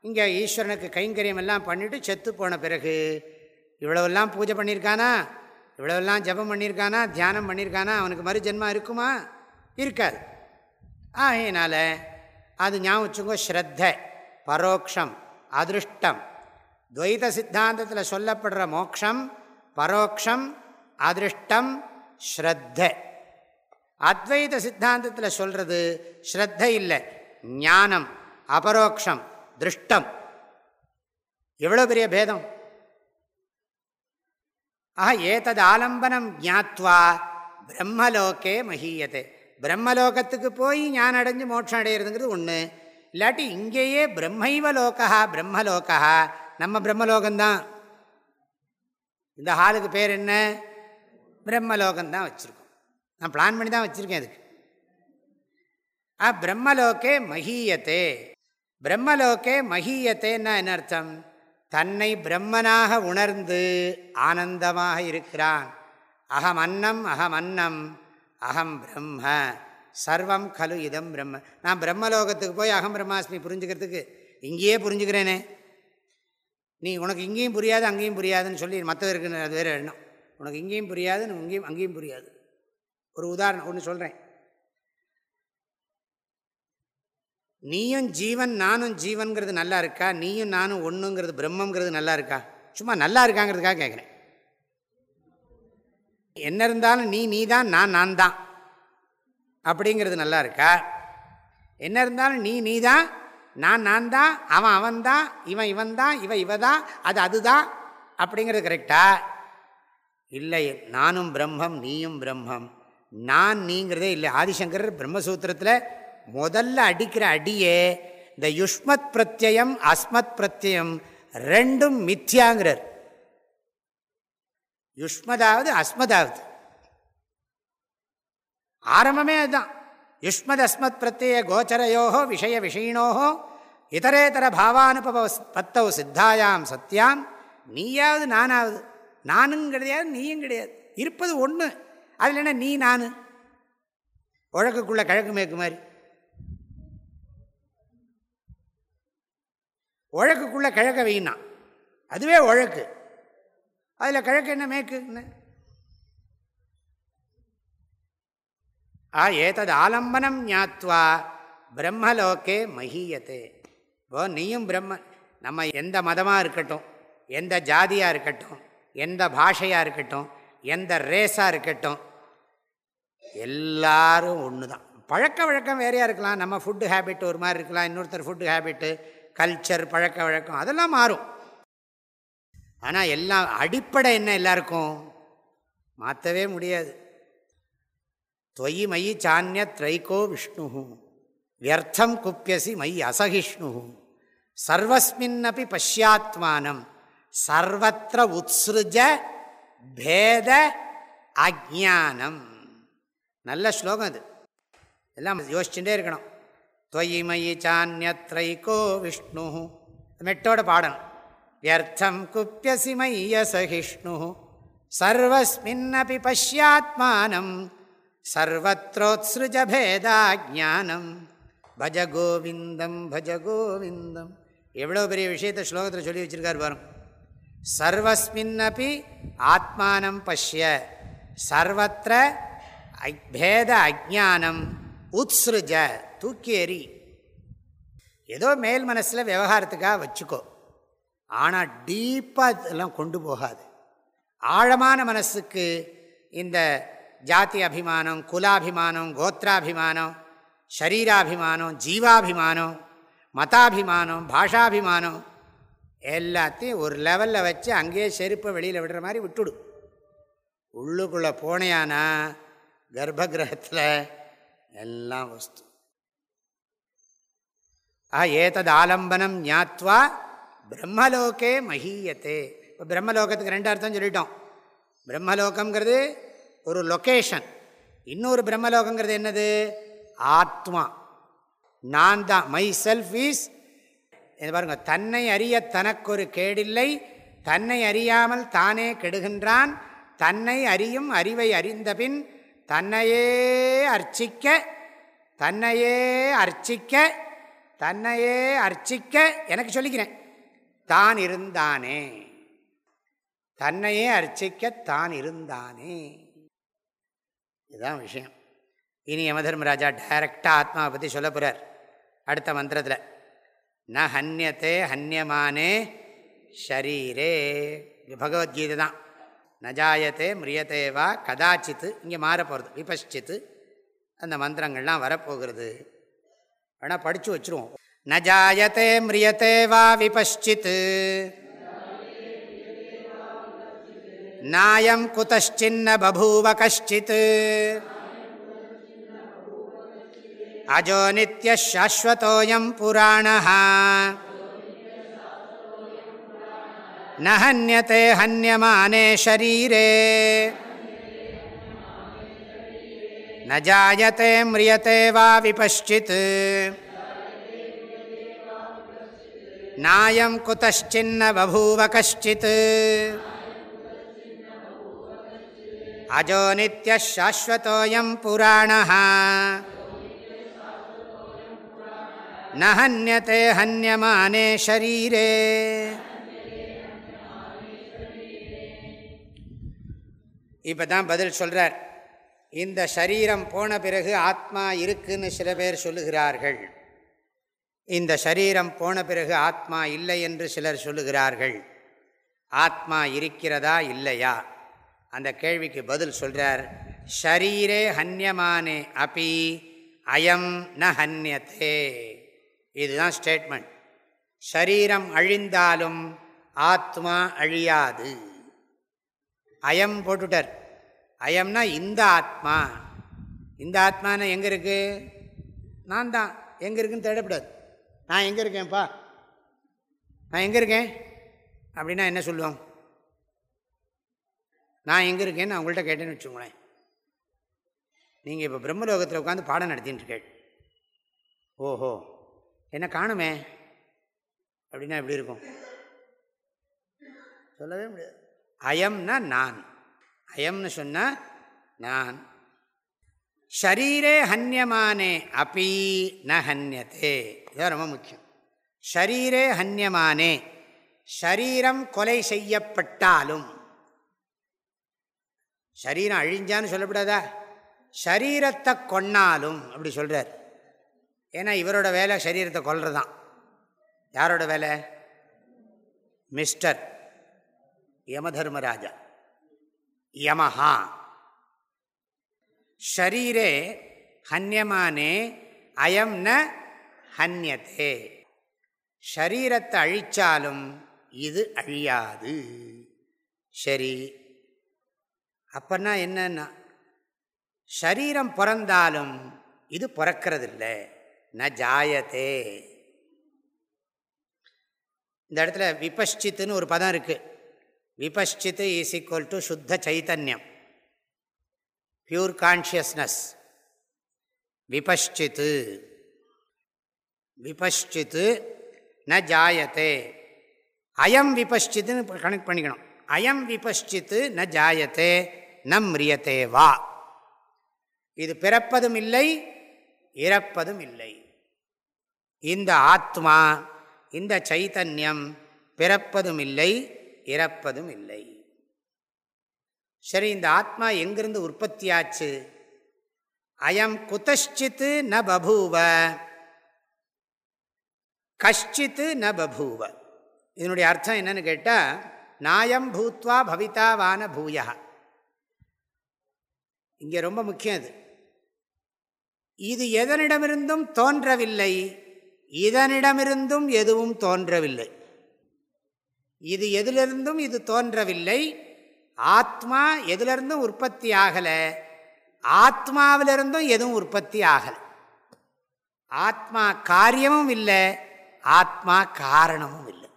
இங்கே ஈஸ்வரனுக்கு கைங்கரியம் எல்லாம் பண்ணிவிட்டு செத்து போன பிறகு இவ்வளவெல்லாம் பூஜை பண்ணியிருக்கானா? இவ்வளவெல்லாம் ஜபம் பண்ணியிருக்கானா? தியானம் பண்ணியிருக்கானா? அவனுக்கு மறு ஜென்மா இருக்குமா? இருக்காது. ஆகையினால் அது ஞாபகம் வச்சுக்கோ ஸ்ரத்த பரோக்ஷம் அதிருஷ்டம். துவைத சித்தாந்தத்தில் சொல்லப்படுற மோக்ஷம் பரோக்ஷம் அதிருஷ்டம் ஸ்ரத்த. அத்வைத சித்தாந்தத்தில் சொல்கிறது ஸ்ரத்த இல்லை ஞானம் அபரோக்ஷம் திருஷ்டம். எவ்வளோ பெரிய பேதம்? ஆஹா ஏதது ஆலம்பனம் ஜாத்வா பிரம்மலோகே மகீயத்தை பிரம்மலோகத்துக்கு போய் ஞானம் அடைஞ்சு மோட்சம் அடையிறதுங்கிறது ஒன்று இல்லாட்டி இங்கேயே பிரம்மைவ லோகா பிரம்மலோகா நம்ம பிரம்மலோகம்தான். இந்த ஹாலுக்கு பேர் என்ன? பிரம்மலோகம்தான் வச்சுருக்கோம். நான் பிளான் பண்ணி தான் வச்சுருக்கேன் அதுக்கு. ஆ பிரம்மலோக்கே மகீயத்தே பிரம்மலோக்கே மகீயத்தேன்னா என்ன அர்த்தம்? தன்னை பிரம்மனாக உணர்ந்து ஆனந்தமாக இருக்கிறான். அகம் அன்னம் அகம் அன்னம் அகம் பிரம்ம. சர்வம் கலு இதம் பிரம்ம. நான் பிரம்மலோகத்துக்கு போய் அகம் பிரம்மாஸ்மி புரிஞ்சுக்கிறதுக்கு இங்கேயே புரிஞ்சுக்கிறேனே. நீ உனக்கு இங்கேயும் புரியாது அங்கேயும் புரியாதுன்னு சொல்லி மற்றவருக்கு அது வேறு எண்ணம். உனக்கு இங்கேயும் புரியாது இங்கேயும் அங்கேயும் புரியாது. ஒரு உதாரணம் ஒன்று சொல்கிறேன் நீயும் ஜீவன் நானும் ஜீவன்கிறது நல்லா இருக்கா? நீயும் நானும் ஒன்றுங்கிறது பிரம்மங்கிறது நல்லா இருக்கா? சும்மா நல்லா இருக்காங்கிறதுக்காக கேட்குறேன் என்ன இருந்தாலும் நீ நீ தான் நான் நான் தான் அப்படிங்கிறது நல்லா இருக்கா? என்ன இருந்தாலும் நீ நீ தான் நான் நான் தான் அவன் அவன் தான் இவன் இவன் தான் இவ இவ தான் அது அதுதான். அப்படிங்கிறது கரெக்டா இல்லை நானும் பிரம்மம் நீயும் பிரம்மம். நான் நீங்கிறதே இல்லை. ஆதிசங்கர் பிரம்மசூத்திரத்தில் முதல்ல அடிக்கிற அடியே இந்த யுஷ்மத் பிரத்யம் அஸ்மத் பிரத்யம் ரெண்டும் மித்யாங்கிறார். யுஷ்மதாவது அஸ்மதாவது. ஆரம்பமே அதுதான். யுஷ்மத் அஸ்மத் பிரத்ய கோச்சரையோகோ விஷய விஷயினோகோ இதரேதர பாவானுபவ பத்தவ் சித்தாயாம் சத்தியாம் நீயாவது நானாவது. நானும் கிடையாது நீயும் கிடையாது. இருப்பது ஒன்று அதில் என்ன நீ நான்? உழக்குக்குள்ள கிழக்கு மேற்கு மாதிரி. உழக்குக்குள்ளே கிழக்க வையினா அதுவே உழக்கு. அதில் கிழக்கு என்ன மேற்குன்னு ஆ ஏதது ஆலம்பனம் ஞாத்வா பிரம்மலோக்கே மகியத்தே இப்போ நீயும் பிரம்ம நம்ம எந்த மதமாக இருக்கட்டும் எந்த ஜாதியாக இருக்கட்டும் எந்த பாஷையாக இருக்கட்டும் எந்த ரேஸாக இருக்கட்டும் எல்லாரும் ஒன்று தான் பழக்க வழக்கம் வேறையாக இருக்கலாம். நம்ம ஃபுட்டு ஹேபிட் ஒரு மாதிரி இருக்கலாம் இன்னொருத்தர் ஃபுட்டு ஹேபிட்டு கல்ச்சர் பழக்க வழக்கம் அதெல்லாம் மாறும். ஆனால் எல்லாம் அடிப்படை என்ன எல்லாருக்கும்? மாற்றவே முடியாது. தொய் மயி சான்ய த்ரைகோ விஷ்ணு. வியர்த்தம் குப்பியசி மயி அசகிஷ்ணு. சர்வஸ்மின்னப்பி பஷ்யாத்மானம். சர்வத்திர உத்ஸ்ருஜ பேத அஜானம் நல்ல ஸ்லோகம் அது. எல்லாம் யோசிச்சுட்டே இருக்கணும். தொயிமயி சான்யத்ரைகோ விஷ்ணு. மெட்டோட பாடணும். வியர்த்தம் குப்பியசி மைய சகிஷ்ணு சர்வஸ்மின்னபி பசியாத்மானம் சர்வத்ரோத்ஸ்ருஜபேதாஜானம் பஜ கோவிந்தம் பஜ கோவிந்தம் எவ்வளோ பெரிய விஷயத்தை ஸ்லோகத்தில் சொல்லி வச்சுருக்கார் பாருங்க சர்வஸ்மின்னபி ஆத்மானம் பஷ்ய சர்வத்திர பேத அஜானம் உத்ஸ்ருஜ தூக்கி எறி ஏதோ மேல் மனசில் விவகாரத்துக்காக வச்சுக்கோ ஆனால் டீப்பாக இதெல்லாம் கொண்டு போகாது. ஆழமான மனசுக்கு இந்த ஜாதி அபிமானம் குலாபிமானம் கோத்திராபிமானம் ஷரீராபிமானம் ஜீவாபிமானம் மதாபிமானம் பாஷாபிமானம் எல்லாத்தையும் ஒரு லெவலில் வச்சு அங்கேயே செருப்பை வெளியில் விடுற மாதிரி விட்டுடும் உள்ளுக்குள்ளே போனையானா கர்ப்பகிரகத்தில் எல்லாம் வஸ்து. ஆ ஏதது ஆலம்பனம் ஞாத்வா பிரம்மலோகே மஹீயத்தே. இப்போ பிரம்மலோகத்துக்கு ரெண்டு அர்த்தம் சொல்லிட்டோம். பிரம்மலோகங்கிறது ஒரு லொக்கேஷன் இன்னொரு பிரம்மலோகங்கிறது என்னது? ஆத்மா. நான் தான் மை செல்ஃப் இஸ் இது பாருங்க தன்னை அறிய தனக்கொரு கேடில்லை தன்னை அறியாமல் தானே கெடுகின்றான் தன்னை அறியும் அறிவை அறிந்தபின் தன்னையே அர்ச்சிக்க தன்னையே அர்ச்சிக்க தன்னையே அர்ச்சிக்க எனக்கு சொல்லிக்கிறேன். தான் இருந்தானே. தன்னையே அர்ச்சிக்க தான் இருந்தானே. இதுதான் விஷயம். இனி யமதர்மராஜா டைரக்டாக ஆத்மாவை பற்றி சொல்ல போகிறார் அடுத்த மந்திரத்தில் ந ஹன்யத்தே ஹன்யமானே ஷரீரே. பகவத்கீதை தான். நஜாயத்தே மிரியத்தேவா கதாச்சித்து இங்கே மாற போகிறது விபஷ்சித்து அந்த மந்திரங்கள்லாம் வரப்போகிறது. ஆனால் படித்து வச்சுருவோம். न जायते म्रियते वा विपश्चित् नायं कुतश्चिन्न बभूव कश्चित् अजो नित्यः शाश्वतोऽयं पुराणः न हन्यते हन्यमाने शरीरे न जायते म्रियते वा विपश्चित् नायं कुतश्चिन्न बभूव कश्चित् अजो नित्यशाश्वतोऽयं पुराणः न हन्यते हन्यमाने शरीरे இப்போ தான் பதில் சொல்கிறார் இந்த சரீரம் போன பிறகு ஆத்மா இருக்குன்னு சில பேர் சொல்லுகிறார்கள் இந்த சரீரம் போன பிறகு ஆத்மா இல்லை என்று சிலர் சொல்லுகிறார்கள். ஆத்மா இருக்கிறதா இல்லையா? அந்த கேள்விக்கு பதில் சொல்கிறார் ஷரீரே ஹன்யமானே அப்பி அயம் ந ஹன்யத்தே. இதுதான் ஸ்டேட்மெண்ட் ஷரீரம் அழிந்தாலும் ஆத்மா அழியாது. அயம் போட்டுட்டார். அயம்னா இந்த ஆத்மா. இந்த ஆத்மான எங்கே இருக்குது நான் தான். எங்கே இருக்குன்னு தேடப்படாது. நான் எங்கே இருக்கேன்ப்பா? நான் எங்கே இருக்கேன்? அப்படின்னா என்ன சொல்லுவோம் நான் எங்கே இருக்கேன்னு அவங்கள்ட்ட கேட்டேன்னு வச்சுக்கோங்களேன். நீங்கள் இப்போ பிரம்மலோகத்தில் உட்காந்து பாடம் நடத்தின்னு இருக்கேள் ஓஹோ என்ன காணுமே? அப்படின்னா எப்படி இருக்கும்? சொல்லவே முடியாது. அயம்னா நான். அயம்னு சொன்னால் நான். ஷரீரே ஹன்யமானே அப்பி ந ஹன்யத்தே. இதான் ரொம்ப முக்கியம். ஷரீரே ஹன்யமானே ஷரீரம் கொலை செய்யப்பட்டாலும். ஷரீரம் அழிஞ்சான்னு சொல்லப்படாதா? ஷரீரத்தை கொன்னாலும் அப்படி சொல்கிறார் ஏன்னா இவரோட வேலை சரீரத்தை கொல்றது தான் யாரோட வேலை? மிஸ்டர் யமதர்மராஜா. யமஹா. ஷரீரே ஹன்யமானே அயம் ந ஹன்யத்தே ஷரீரத்தை அழிச்சாலும் இது அழியாது. சரி அப்பன்னா என்னன்னா ஷரீரம் பிறந்தாலும் இது பிறக்கிறதில்லை. ந ஜாயத்தே இந்த இடத்துல விபஷ்சித்துன்னு ஒரு பதம் இருக்குது விபஷ்சித்து இஸ் ஈக்குவல் டு சுத்த சைத்தன்யம். Pure consciousness விபஷ்சித்து. விபஷ்சித்து ந ஜாயத்தே. அயம் விபஷ்சித்துன்னு கனெக்ட் பண்ணிக்கணும். அயம் விபஷ்சித்து ந ஜாயத்தே நம் ரியத்தே வா. இது பிறப்பதும் இல்லை இறப்பதும் இல்லை. இந்த ஆத்மா இந்த சைத்தன்யம் பிறப்பதும் இல்லை இறப்பதும் இல்லை. சரி இந்த ஆத்மா எங்கிருந்து உற்பத்தியாச்சு? அயம் குதச்சித்து ந பபூவ. கஷ்டித்து ந பபூவ. இதனுடைய அர்த்தம் என்னன்னு கேட்டால் நாயம் பூத்வா பவிதாவான பூயா. இங்கே ரொம்ப முக்கியம் இது. இது எதனிடமிருந்தும் தோன்றவில்லை. இதனிடமிருந்தும் எதுவும் தோன்றவில்லை. இது எதிலிருந்தும் இது தோன்றவில்லை. ஆத்மா எதிலிருந்தும் உற்பத்தி ஆகலை. ஆத்மாவிலிருந்தும் எதுவும் உற்பத்தி ஆகலை. ஆத்மா காரியமும் இல்லை. ஆத்மா காரணமும் இல்லை.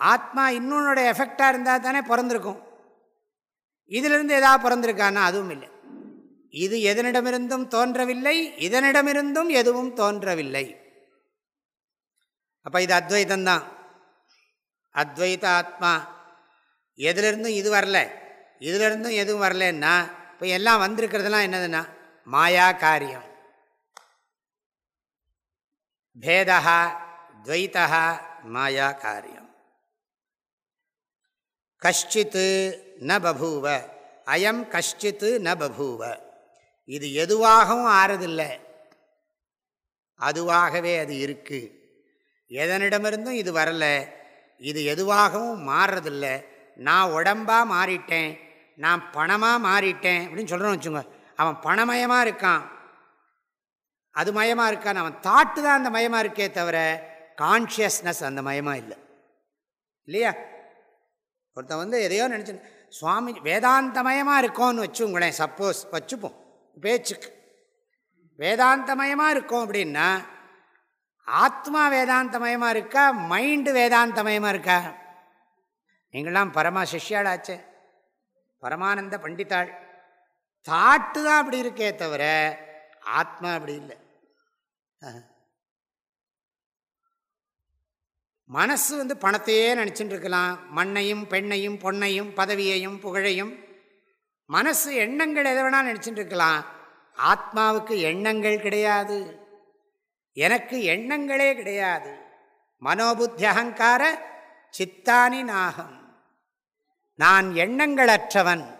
ஆத்மா இன்னொன்னோட எஃபெக்டாக இருந்தால் தானே பிறந்திருக்கும். இதிலிருந்து எதாவது பிறந்திருக்கான்னா அதுவும் இல்லை. இது எதனிடமிருந்தும் தோன்றவில்லை இதனிடமிருந்தும் எதுவும் தோன்றவில்லை. அப்போ இது அத்வைதந்தான் அத்வைத ஆத்மா எதுலேருந்தும் இது வரல இதிலிருந்தும் எதுவும் வரலன்னா இப்போ எல்லாம் வந்திருக்கிறதுலாம் என்னதுன்னா மாயா காரியம். பேதா துவைத்தா மாயா காரியம் கஷ்டித்து ந பபூவ அயம் கஷ்டித்து ந பபூவ இது எதுவாகவும் ஆறதில்லை. அதுவாகவே அது இருக்குது எதனிடமிருந்தும் இது வரலை. இது எதுவாகவும் மாறுறதில்லை நான் உடம்பாக மாறிட்டேன். நான் பணமாக மாறிட்டேன் அப்படின்னு சொல்கிறோன்னு வச்சுங்க அவன் பணமயமாக இருக்கான். அது மயமாக இருக்கான் அவன் தாட்டு தான் அந்த மயமாக இருக்கே தவிர கான்ஷியஸ்னஸ் அந்த மயமாக இல்லை. இல்லையா? ஒருத்தன் வந்து எதையோ நினச்சி சுவாமி வேதாந்தமயமாக இருக்கோன்னு வச்சுங்களேன் சப்போஸ் வச்சுப்போம் பேச்சுக்கு. வேதாந்தமயமாக இருக்கும் அப்படின்னா ஆத்மா வேதாந்தமயமாக இருக்கா? மைண்டு வேதாந்தமயமாக இருக்கா? நீங்களாம் பரமா சிஷ்யாளாச்சே பரமானந்த பண்டித்தாள் தாட்டு தான் அப்படி இருக்கே தவிர ஆத்மா அப்படி இல்லை. மனசு வந்து பணத்தையே நினச்சிட்டு இருக்கலாம் மண்ணையும் பெண்ணையும் பொன்னையும் பதவியையும் புகழையும். மனசு எண்ணங்கள் எதை வேணாலும் நினச்சிட்டு இருக்கலாம் ஆத்மாவுக்கு எண்ணங்கள் கிடையாது. எனக்கு எண்ணங்களே கிடையாது. மனோபுத்தி அகங்கார சித்தானி நாகம். நான் எண்ணங்களற்றவன்.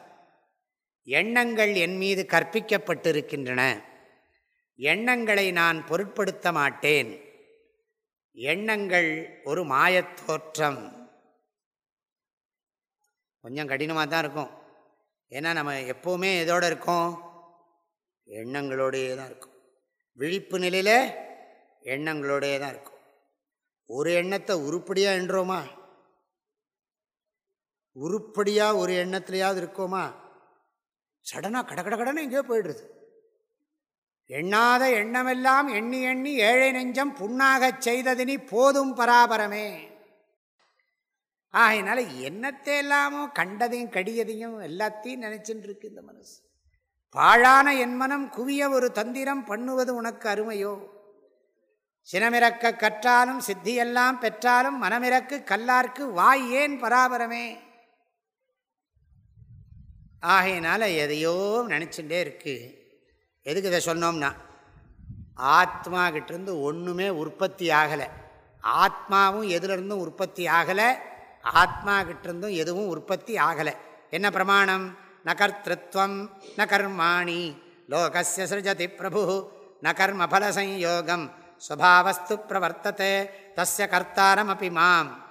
எண்ணங்கள் என் மீது கற்பிக்கப்பட்டிருக்கின்றன. எண்ணங்களை நான் பொருட்படுத்த மாட்டேன். எண்ணங்கள் ஒரு மாயத்தோற்றம் கொஞ்சம் கடினமாக தான் இருக்கும். ஏன்னா நம்ம எப்போவுமே எதோடு இருக்கோம்? எண்ணங்களோடையே தான் இருக்கும். விழிப்பு நிலையில் எண்ணங்களோடையே தான் இருக்கும். ஒரு எண்ணத்தை உருப்படியாக என்றோமா உருப்படியாக ஒரு எண்ணத்துலையாவது இருக்கோமா? சடனாக கட கட கடனை எங்கேயோ போயிடுறது. எண்ணாத எண்ணமெல்லாம் எண்ணி எண்ணி ஏழை நெஞ்சம் புண்ணாகச் செய்ததினி போதும் பராபரமே. ஆகையினால என்னத்தை எல்லாமோ கண்டதையும் கடியதையும் எல்லாத்தையும் நினைச்சுட்டு இருக்கு இந்த மனசு. பாழான என் மனம் குவிய ஒரு தந்திரம் பண்ணுவது உனக்கு அருமையோ? சினமிறக்க கற்றாலும் சித்தியெல்லாம் பெற்றாலும் மனமிறக்கு கல்லார்க்கு வாய் ஏன் பராபரமே? ஆகையினால எதையோ நினச்சிட்டே இருக்குது எதுக்கு இதை சொன்னோம்னா ஆத்மா கிட்டேருந்து ஒன்றுமே உற்பத்தி ஆகலை. ஆத்மாவும் எதுலேருந்தும் உற்பத்தி ஆகலை ஆத்மா கிட்டிருந்தும் எதுவும் உற்பத்தி ஆகலை. என்ன பிரமாணம்? ந கர்த்தத்வம் ந கர்மாணி. லோகசிய சிருஜதி பிரபு ந கர்மபலசம்யோகம். ஸ்வபாவஸ்து பிரவர்த்தத்தை தஸ்ய கர்த்தாரம் அப்படி மாம்.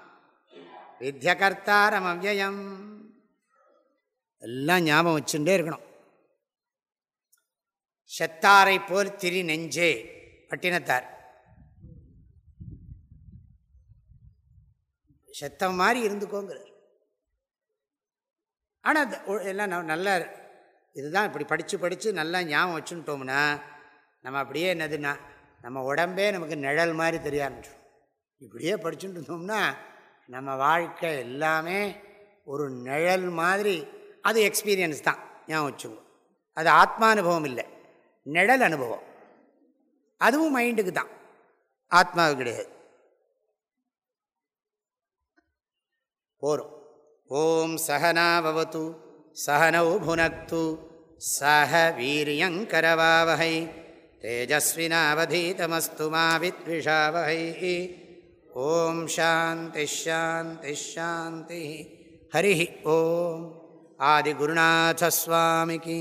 வித்ய கர்த்தாரம் அவ்வயம் எல்லாம் ஞாபகம் வச்சுட்டே இருக்கணும். செத்தாரை போல் திரி நெஞ்சே பட்டினத்தார். செத்தம் மாதிரி இருந்துக்கோங்கிறார். ஆனால் எல்லாம் நல்ல இதுதான் இப்படி படித்து படித்து நல்லா ஞாபகம் வச்சுட்டோம்னா நம்ம அப்படியே என்னதுன்னா நம்ம உடம்பே நமக்கு நிழல் மாதிரி தெரிய ஆரம்பிச்சிடும் இப்படியே படிச்சுட்டு இருந்தோம்னா நம்ம வாழ்க்கை எல்லாமே ஒரு நிழல் மாதிரி அது எக்ஸ்பீரியன்ஸ் தான். ஞாபகம் வச்சுக்கோ. அது ஆத்மானுபவம் இல்லை. நிழல் அனுபவம். அதுவும் மைண்டுக்கு தான். ஆத்மாவு கிடையாது. போரும் ஓம் சகனாவது சகனௌ புனக்து சக வீரியங்கரவாவகை தேஜஸ்வினாவதீதமஸ்து மாவித்விஷாவகை ஓம் சாந்தி ஷாந்தி ஷாந்தி ஹரி ஓம். ஆதிகுருநாசஸ்வாமிக்கு